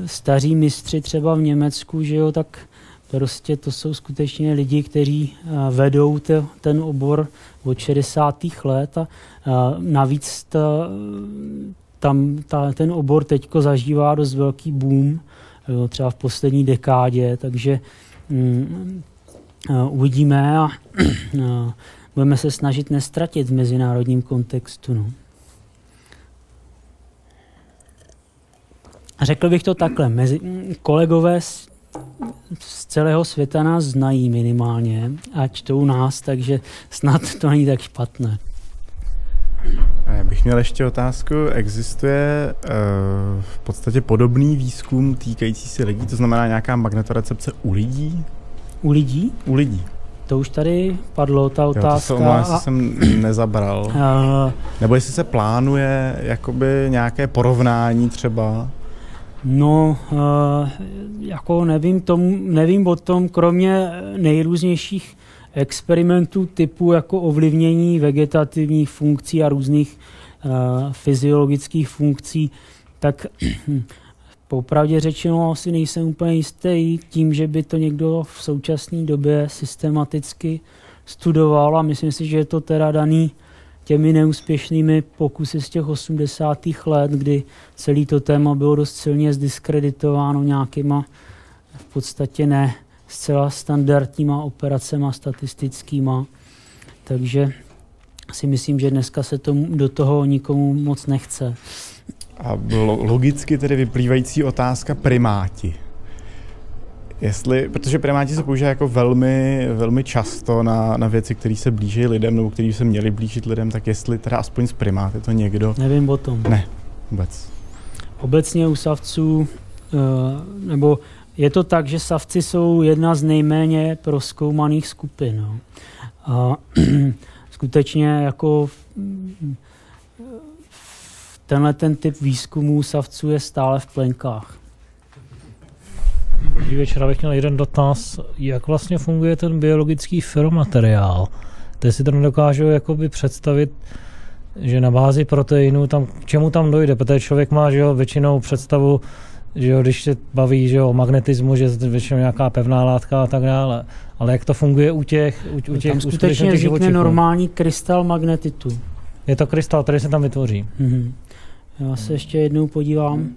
S2: staří mistři třeba v Německu, že jo, tak Prostě to jsou skutečně lidi, kteří vedou te, ten obor od 60. let a navíc ta, tam ta, ten obor teďko zažívá dost velký boom, jo, třeba v poslední dekádě, takže uh, uvidíme a budeme se snažit nestratit v mezinárodním kontextu. No. Řekl bych to takhle, mezi, kolegové z, z celého světa nás znají minimálně a čtou nás, takže snad to není tak špatné.
S6: Já bych měl ještě otázku. Existuje uh, v podstatě podobný výzkum týkající se lidí, to znamená nějaká magnetorecepce u lidí?
S2: U lidí?
S6: U lidí.
S2: To už tady padlo, ta otázka.
S6: Jo, to se jestli jsem nezabral. Uh, Nebo jestli se plánuje jakoby nějaké porovnání třeba?
S2: No, uh, jako nevím, tom, nevím o tom, kromě nejrůznějších experimentů typu jako ovlivnění vegetativních funkcí a různých uh, fyziologických funkcí, tak popravdě řečeno asi nejsem úplně jistý tím, že by to někdo v současné době systematicky studoval a myslím si, že je to teda daný těmi neúspěšnými pokusy z těch 80. let, kdy celý to téma bylo dost silně zdiskreditováno nějakýma v podstatě ne zcela standardníma operacema statistickýma. Takže si myslím, že dneska se tomu, do toho nikomu moc nechce.
S6: A logicky tedy vyplývající otázka primáti. Jestli, protože primáti se používají jako velmi, velmi často na, na věci, které se blíží lidem nebo které se měly blížit lidem, tak jestli teda aspoň z primát je to někdo...
S2: Nevím o tom.
S6: Ne, vůbec.
S2: Obecně u savců, eh, nebo je to tak, že savci jsou jedna z nejméně proskoumaných skupin. No. A skutečně jako tenhle ten typ výzkumů savců je stále v plenkách.
S10: Dobrý večer, abych měl jeden dotaz. Jak vlastně funguje ten biologický filomateriál? To si to nedokážu jakoby představit, že na bázi proteinu tam, k čemu tam dojde, protože člověk má že jo, většinou představu, že jo, když se baví že jo, o magnetismu, že je většinou nějaká pevná látka a tak dále. Ale jak to funguje u těch, u, u těch
S2: Tam skutečně vznikne normální krystal magnetitu.
S10: Je to krystal, který se tam vytvoří.
S2: Mm-hmm. Já se ještě jednou podívám.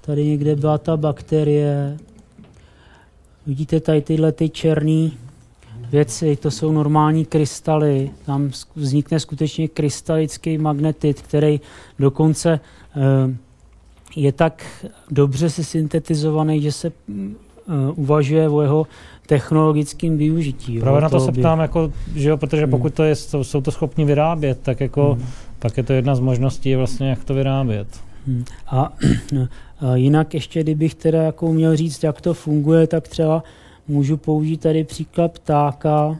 S2: Tady někde byla ta bakterie. Vidíte tady tyhle ty černé věci, to jsou normální krystaly. Tam vznikne skutečně krystalický magnetit, který dokonce eh, je tak dobře si syntetizovaný, že se uh, uvažuje o jeho technologickým využití.
S10: Právě na to se ptám, jako, že jo, protože hmm. pokud to je, jsou to schopni vyrábět, tak jako hmm. pak je to jedna z možností vlastně, jak to vyrábět.
S2: Hmm. A jinak ještě, kdybych teda jako měl říct, jak to funguje, tak třeba můžu použít tady příklad ptáka.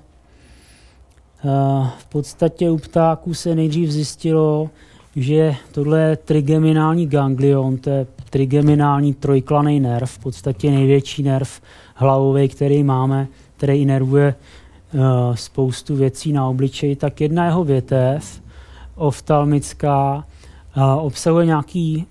S2: V podstatě u ptáků se nejdřív zjistilo, že tohle je trigeminální ganglion, to je trigeminální trojklaný nerv, v podstatě největší nerv hlavový, který máme, který inervuje uh, spoustu věcí na obličeji, tak jedna jeho větev, oftalmická, obsahuje nějaký,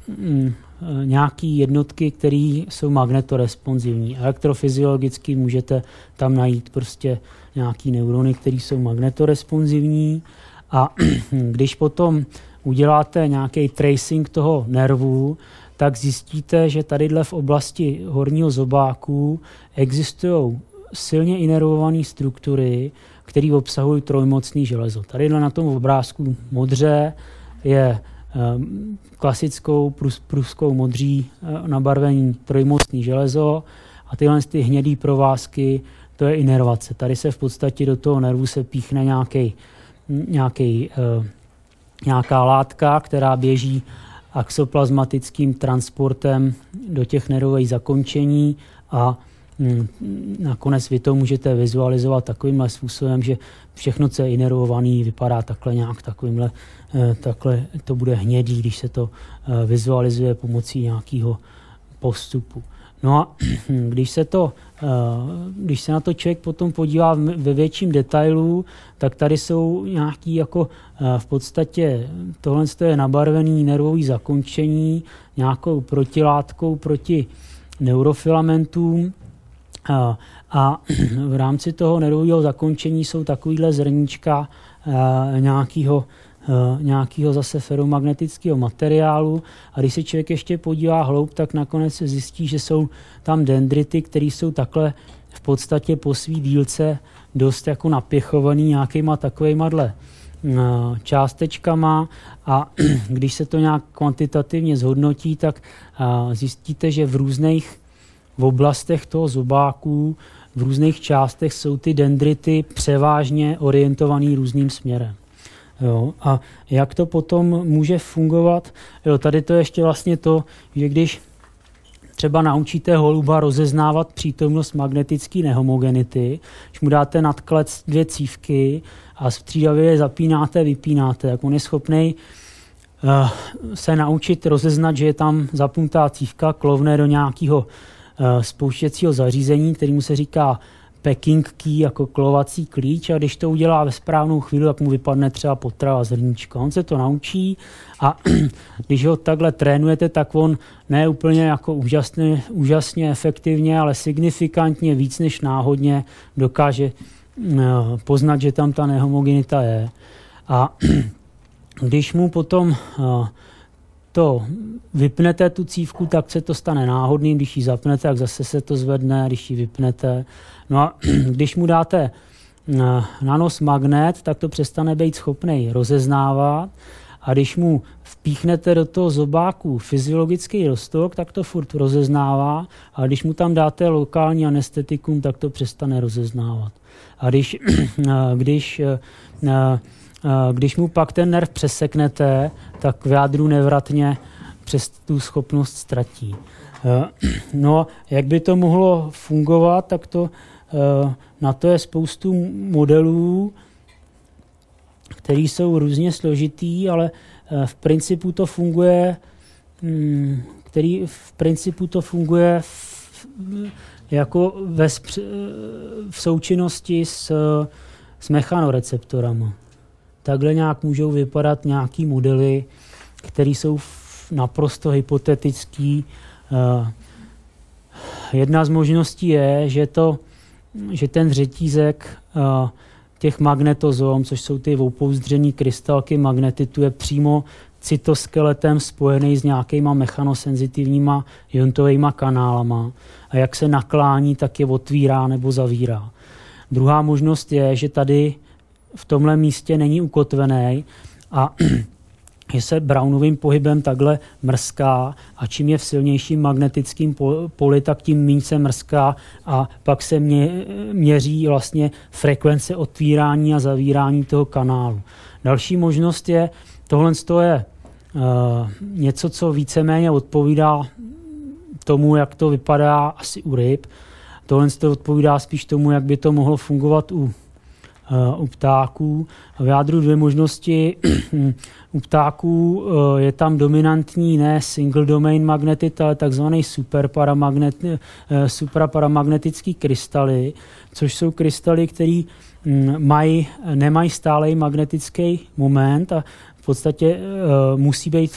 S2: uh, nějaký jednotky, které jsou magnetoresponzivní. Elektrofyziologicky můžete tam najít prostě nějaký neurony, které jsou magnetoresponzivní a když potom uděláte nějaký tracing toho nervu, tak zjistíte, že tadyhle v oblasti horního zobáku existují silně inervované struktury, které obsahují trojmocný železo. Tadyhle na tom obrázku modře je klasickou prus, pruskou modří uh, nabarvení trojmocný železo a tyhle ty hnědé provázky, to je inervace. Tady se v podstatě do toho nervu se píchne nějaký nějaký uh, nějaká látka, která běží axoplazmatickým transportem do těch nervových zakončení a mm, nakonec vy to můžete vizualizovat takovýmhle způsobem, že všechno, co je inervovaný, vypadá takhle nějak takovýmhle, eh, takhle to bude hnědý, když se to eh, vizualizuje pomocí nějakého postupu. No a když se, to, eh, když se na to člověk potom podívá ve větším detailu, tak tady jsou nějaký jako v podstatě tohle je nabarvený nervový zakončení nějakou protilátkou proti neurofilamentům A v rámci toho nerového zakončení jsou takovýhle zrníčka nějakého nějakého zase feromagnetického materiálu. A když se člověk ještě podívá hloub, tak nakonec se zjistí, že jsou tam dendrity, které jsou takhle v podstatě po svý dílce dost jako napěchovaný nějakýma takovýma dle částečkama. A když se to nějak kvantitativně zhodnotí, tak zjistíte, že v různých v oblastech toho zobáku, v různých částech jsou ty dendrity převážně orientovaný různým směrem. Jo, a jak to potom může fungovat? Jo, tady to je ještě vlastně to, že když třeba naučíte holuba rozeznávat přítomnost magnetické nehomogenity, když mu dáte nad klec dvě cívky a střídavě je zapínáte, vypínáte, jak on je schopný uh, se naučit rozeznat, že je tam zapnutá cívka, klovne do nějakého spouštěcího zařízení, kterému se říká packing key jako klovací klíč a když to udělá ve správnou chvíli, tak mu vypadne třeba potrava zrníčko. On se to naučí a když ho takhle trénujete, tak on ne úplně jako úžasně, úžasně efektivně, ale signifikantně víc než náhodně dokáže eh, poznat, že tam ta nehomogenita je. A když mu potom eh, to vypnete tu cívku, tak se to stane náhodným, když ji zapnete, tak zase se to zvedne, když ji vypnete. No a když mu dáte eh, na nos magnet, tak to přestane být schopný rozeznávat a když mu vpíchnete do toho zobáku fyziologický rostok, tak to furt rozeznává a když mu tam dáte lokální anestetikum, tak to přestane rozeznávat. A když, eh, když eh, když mu pak ten nerv přeseknete, tak v jádru nevratně přes tu schopnost ztratí. No, jak by to mohlo fungovat, tak to na to je spoustu modelů, které jsou různě složitý, ale v principu to funguje, hm, který v principu to funguje jako ve, v součinnosti s, s mechanoreceptorama takhle nějak můžou vypadat nějaký modely, které jsou naprosto hypotetický. Eh, jedna z možností je, že, to, že ten řetízek eh, těch magnetozom, což jsou ty opouzdřený krystalky magnetitu, je přímo cytoskeletem spojený s nějakýma mechanosenzitivníma iontovými kanálama. A jak se naklání, tak je otvírá nebo zavírá. Druhá možnost je, že tady v tomhle místě není ukotvený a že se Brownovým pohybem takhle mrská a čím je v silnějším magnetickém poli, tak tím méně se mrská a pak se mě, měří vlastně frekvence otvírání a zavírání toho kanálu. Další možnost je, tohle je uh, něco, co víceméně odpovídá tomu, jak to vypadá asi u ryb. Tohle odpovídá spíš tomu, jak by to mohlo fungovat u u ptáků. V jádru dvě možnosti. u ptáků eh, je tam dominantní ne single domain magnetit, ale takzvaný superparamagnet, eh, supraparamagnetický krystaly, což jsou krystaly, které mm, mají, nemají stálej magnetický moment a v podstatě musí být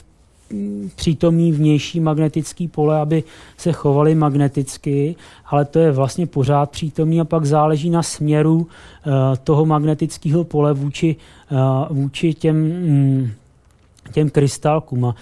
S2: přítomný vnější magnetický pole, aby se chovaly magneticky, ale to je vlastně pořád přítomný a pak záleží na směru uh, toho magnetického pole vůči, uh, vůči těm um, těm krystalkům. A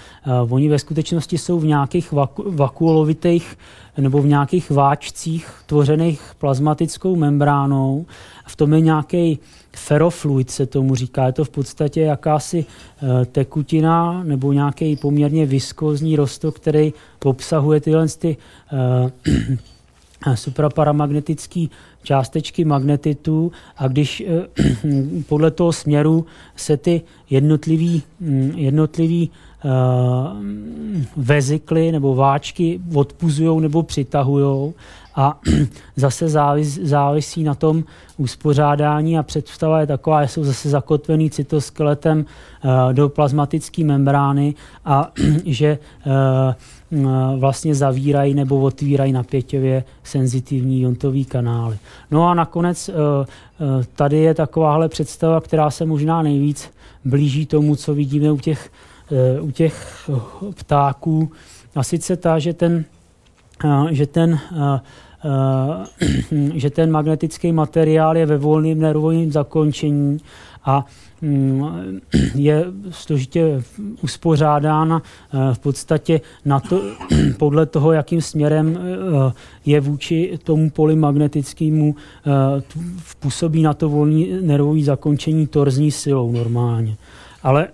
S2: uh, oni ve skutečnosti jsou v nějakých vaku, vakuolovitých nebo v nějakých váčcích tvořených plazmatickou membránou. V tom je nějaký ferofluid, se tomu říká. Je to v podstatě jakási uh, tekutina nebo nějaký poměrně viskózní rostok, který obsahuje tyhle ty, uh, supraparamagnetické částečky magnetitu a když eh, podle toho směru se ty jednotlivý, mm, jednotlivý uh, vezikly nebo váčky odpuzují nebo přitahují a zase závis, závisí na tom uspořádání a představa je taková, že jsou zase zakotvený cytoskeletem uh, do plazmatické membrány a že vlastně zavírají nebo otvírají napěťově senzitivní jontový kanály. No a nakonec tady je takováhle představa, která se možná nejvíc blíží tomu, co vidíme u těch, u těch ptáků. A sice ta, že ten, že ten že ten magnetický materiál je ve volném nervovém zakončení a je složitě uspořádán v podstatě na to, podle toho, jakým směrem je vůči tomu poli magnetickému působí na to volné nervové zakončení torzní silou normálně. Ale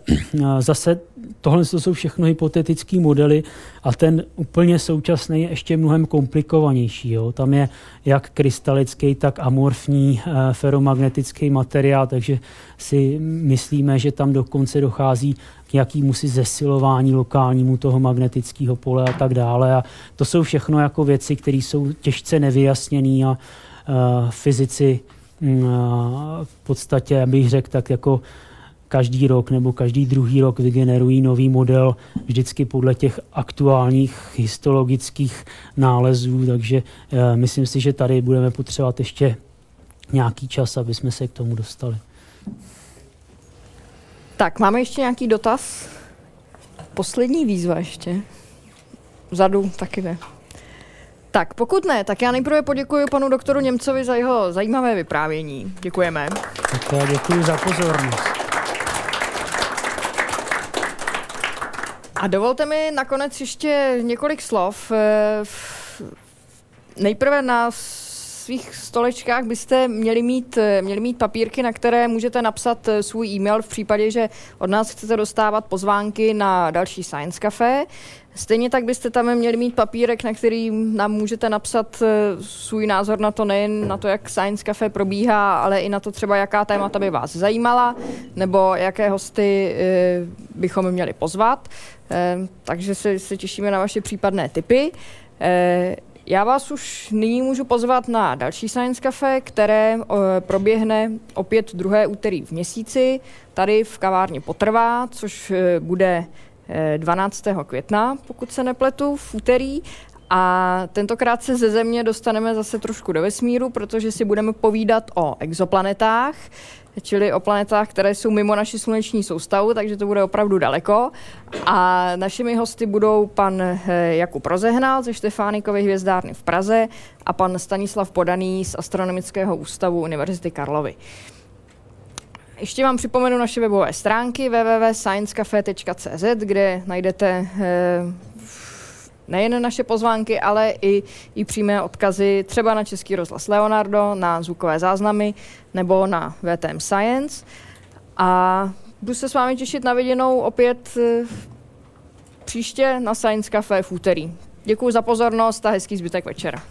S2: zase tohle jsou všechno hypotetické modely a ten úplně současný je ještě mnohem komplikovanější. Jo. Tam je jak krystalický, tak amorfní e, feromagnetický materiál, takže si myslíme, že tam dokonce dochází k jakýmu si zesilování lokálnímu toho magnetického pole a tak dále. A to jsou všechno jako věci, které jsou těžce nevyjasněné a e, fyzici mm, v podstatě, abych řekl, tak jako každý rok nebo každý druhý rok vygenerují nový model vždycky podle těch aktuálních histologických nálezů, takže uh, myslím si, že tady budeme potřebovat ještě nějaký čas, aby jsme se k tomu dostali.
S1: Tak, máme ještě nějaký dotaz? Poslední výzva ještě. Vzadu taky ne. Tak, pokud ne, tak já nejprve poděkuji panu doktoru Němcovi za jeho zajímavé vyprávění. Děkujeme.
S2: Tak já děkuji za pozornost.
S1: A dovolte mi nakonec ještě několik slov. Eh, nejprve na svých stolečkách byste měli mít, eh, měli mít papírky, na které můžete napsat eh, svůj e-mail v případě, že od nás chcete dostávat pozvánky na další Science Café. Stejně tak byste tam měli mít papírek, na který nám můžete napsat svůj názor na to, nejen na to, jak Science Café probíhá, ale i na to třeba, jaká témata by vás zajímala, nebo jaké hosty bychom měli pozvat. Ehm, takže se, se těšíme na vaše případné tipy. Já vás už nyní můžu pozvat na další Science Cafe, které proběhne opět druhé úterý v měsíci, tady v kavárně Potrvá, což bude 12. E, května, pokud se nepletu, v úterý. A tentokrát se ze Země dostaneme zase trošku do vesmíru, protože si budeme povídat o exoplanetách čili o planetách, které jsou mimo naši sluneční soustavu, takže to bude opravdu daleko. A našimi hosty budou pan eh, Jakub Rozehnal ze Štefánikovy hvězdárny v Praze a pan Stanislav Podaný z Astronomického ústavu Univerzity Karlovy. Ještě vám připomenu naše webové stránky www.sciencecafe.cz, kde najdete eh, nejen naše pozvánky, ale i, i přímé odkazy třeba na Český rozhlas Leonardo, na zvukové záznamy nebo na VTM Science. A budu se s vámi těšit na viděnou opět eh, příště na Science Cafe v úterý. Děkuji za pozornost a hezký zbytek večera.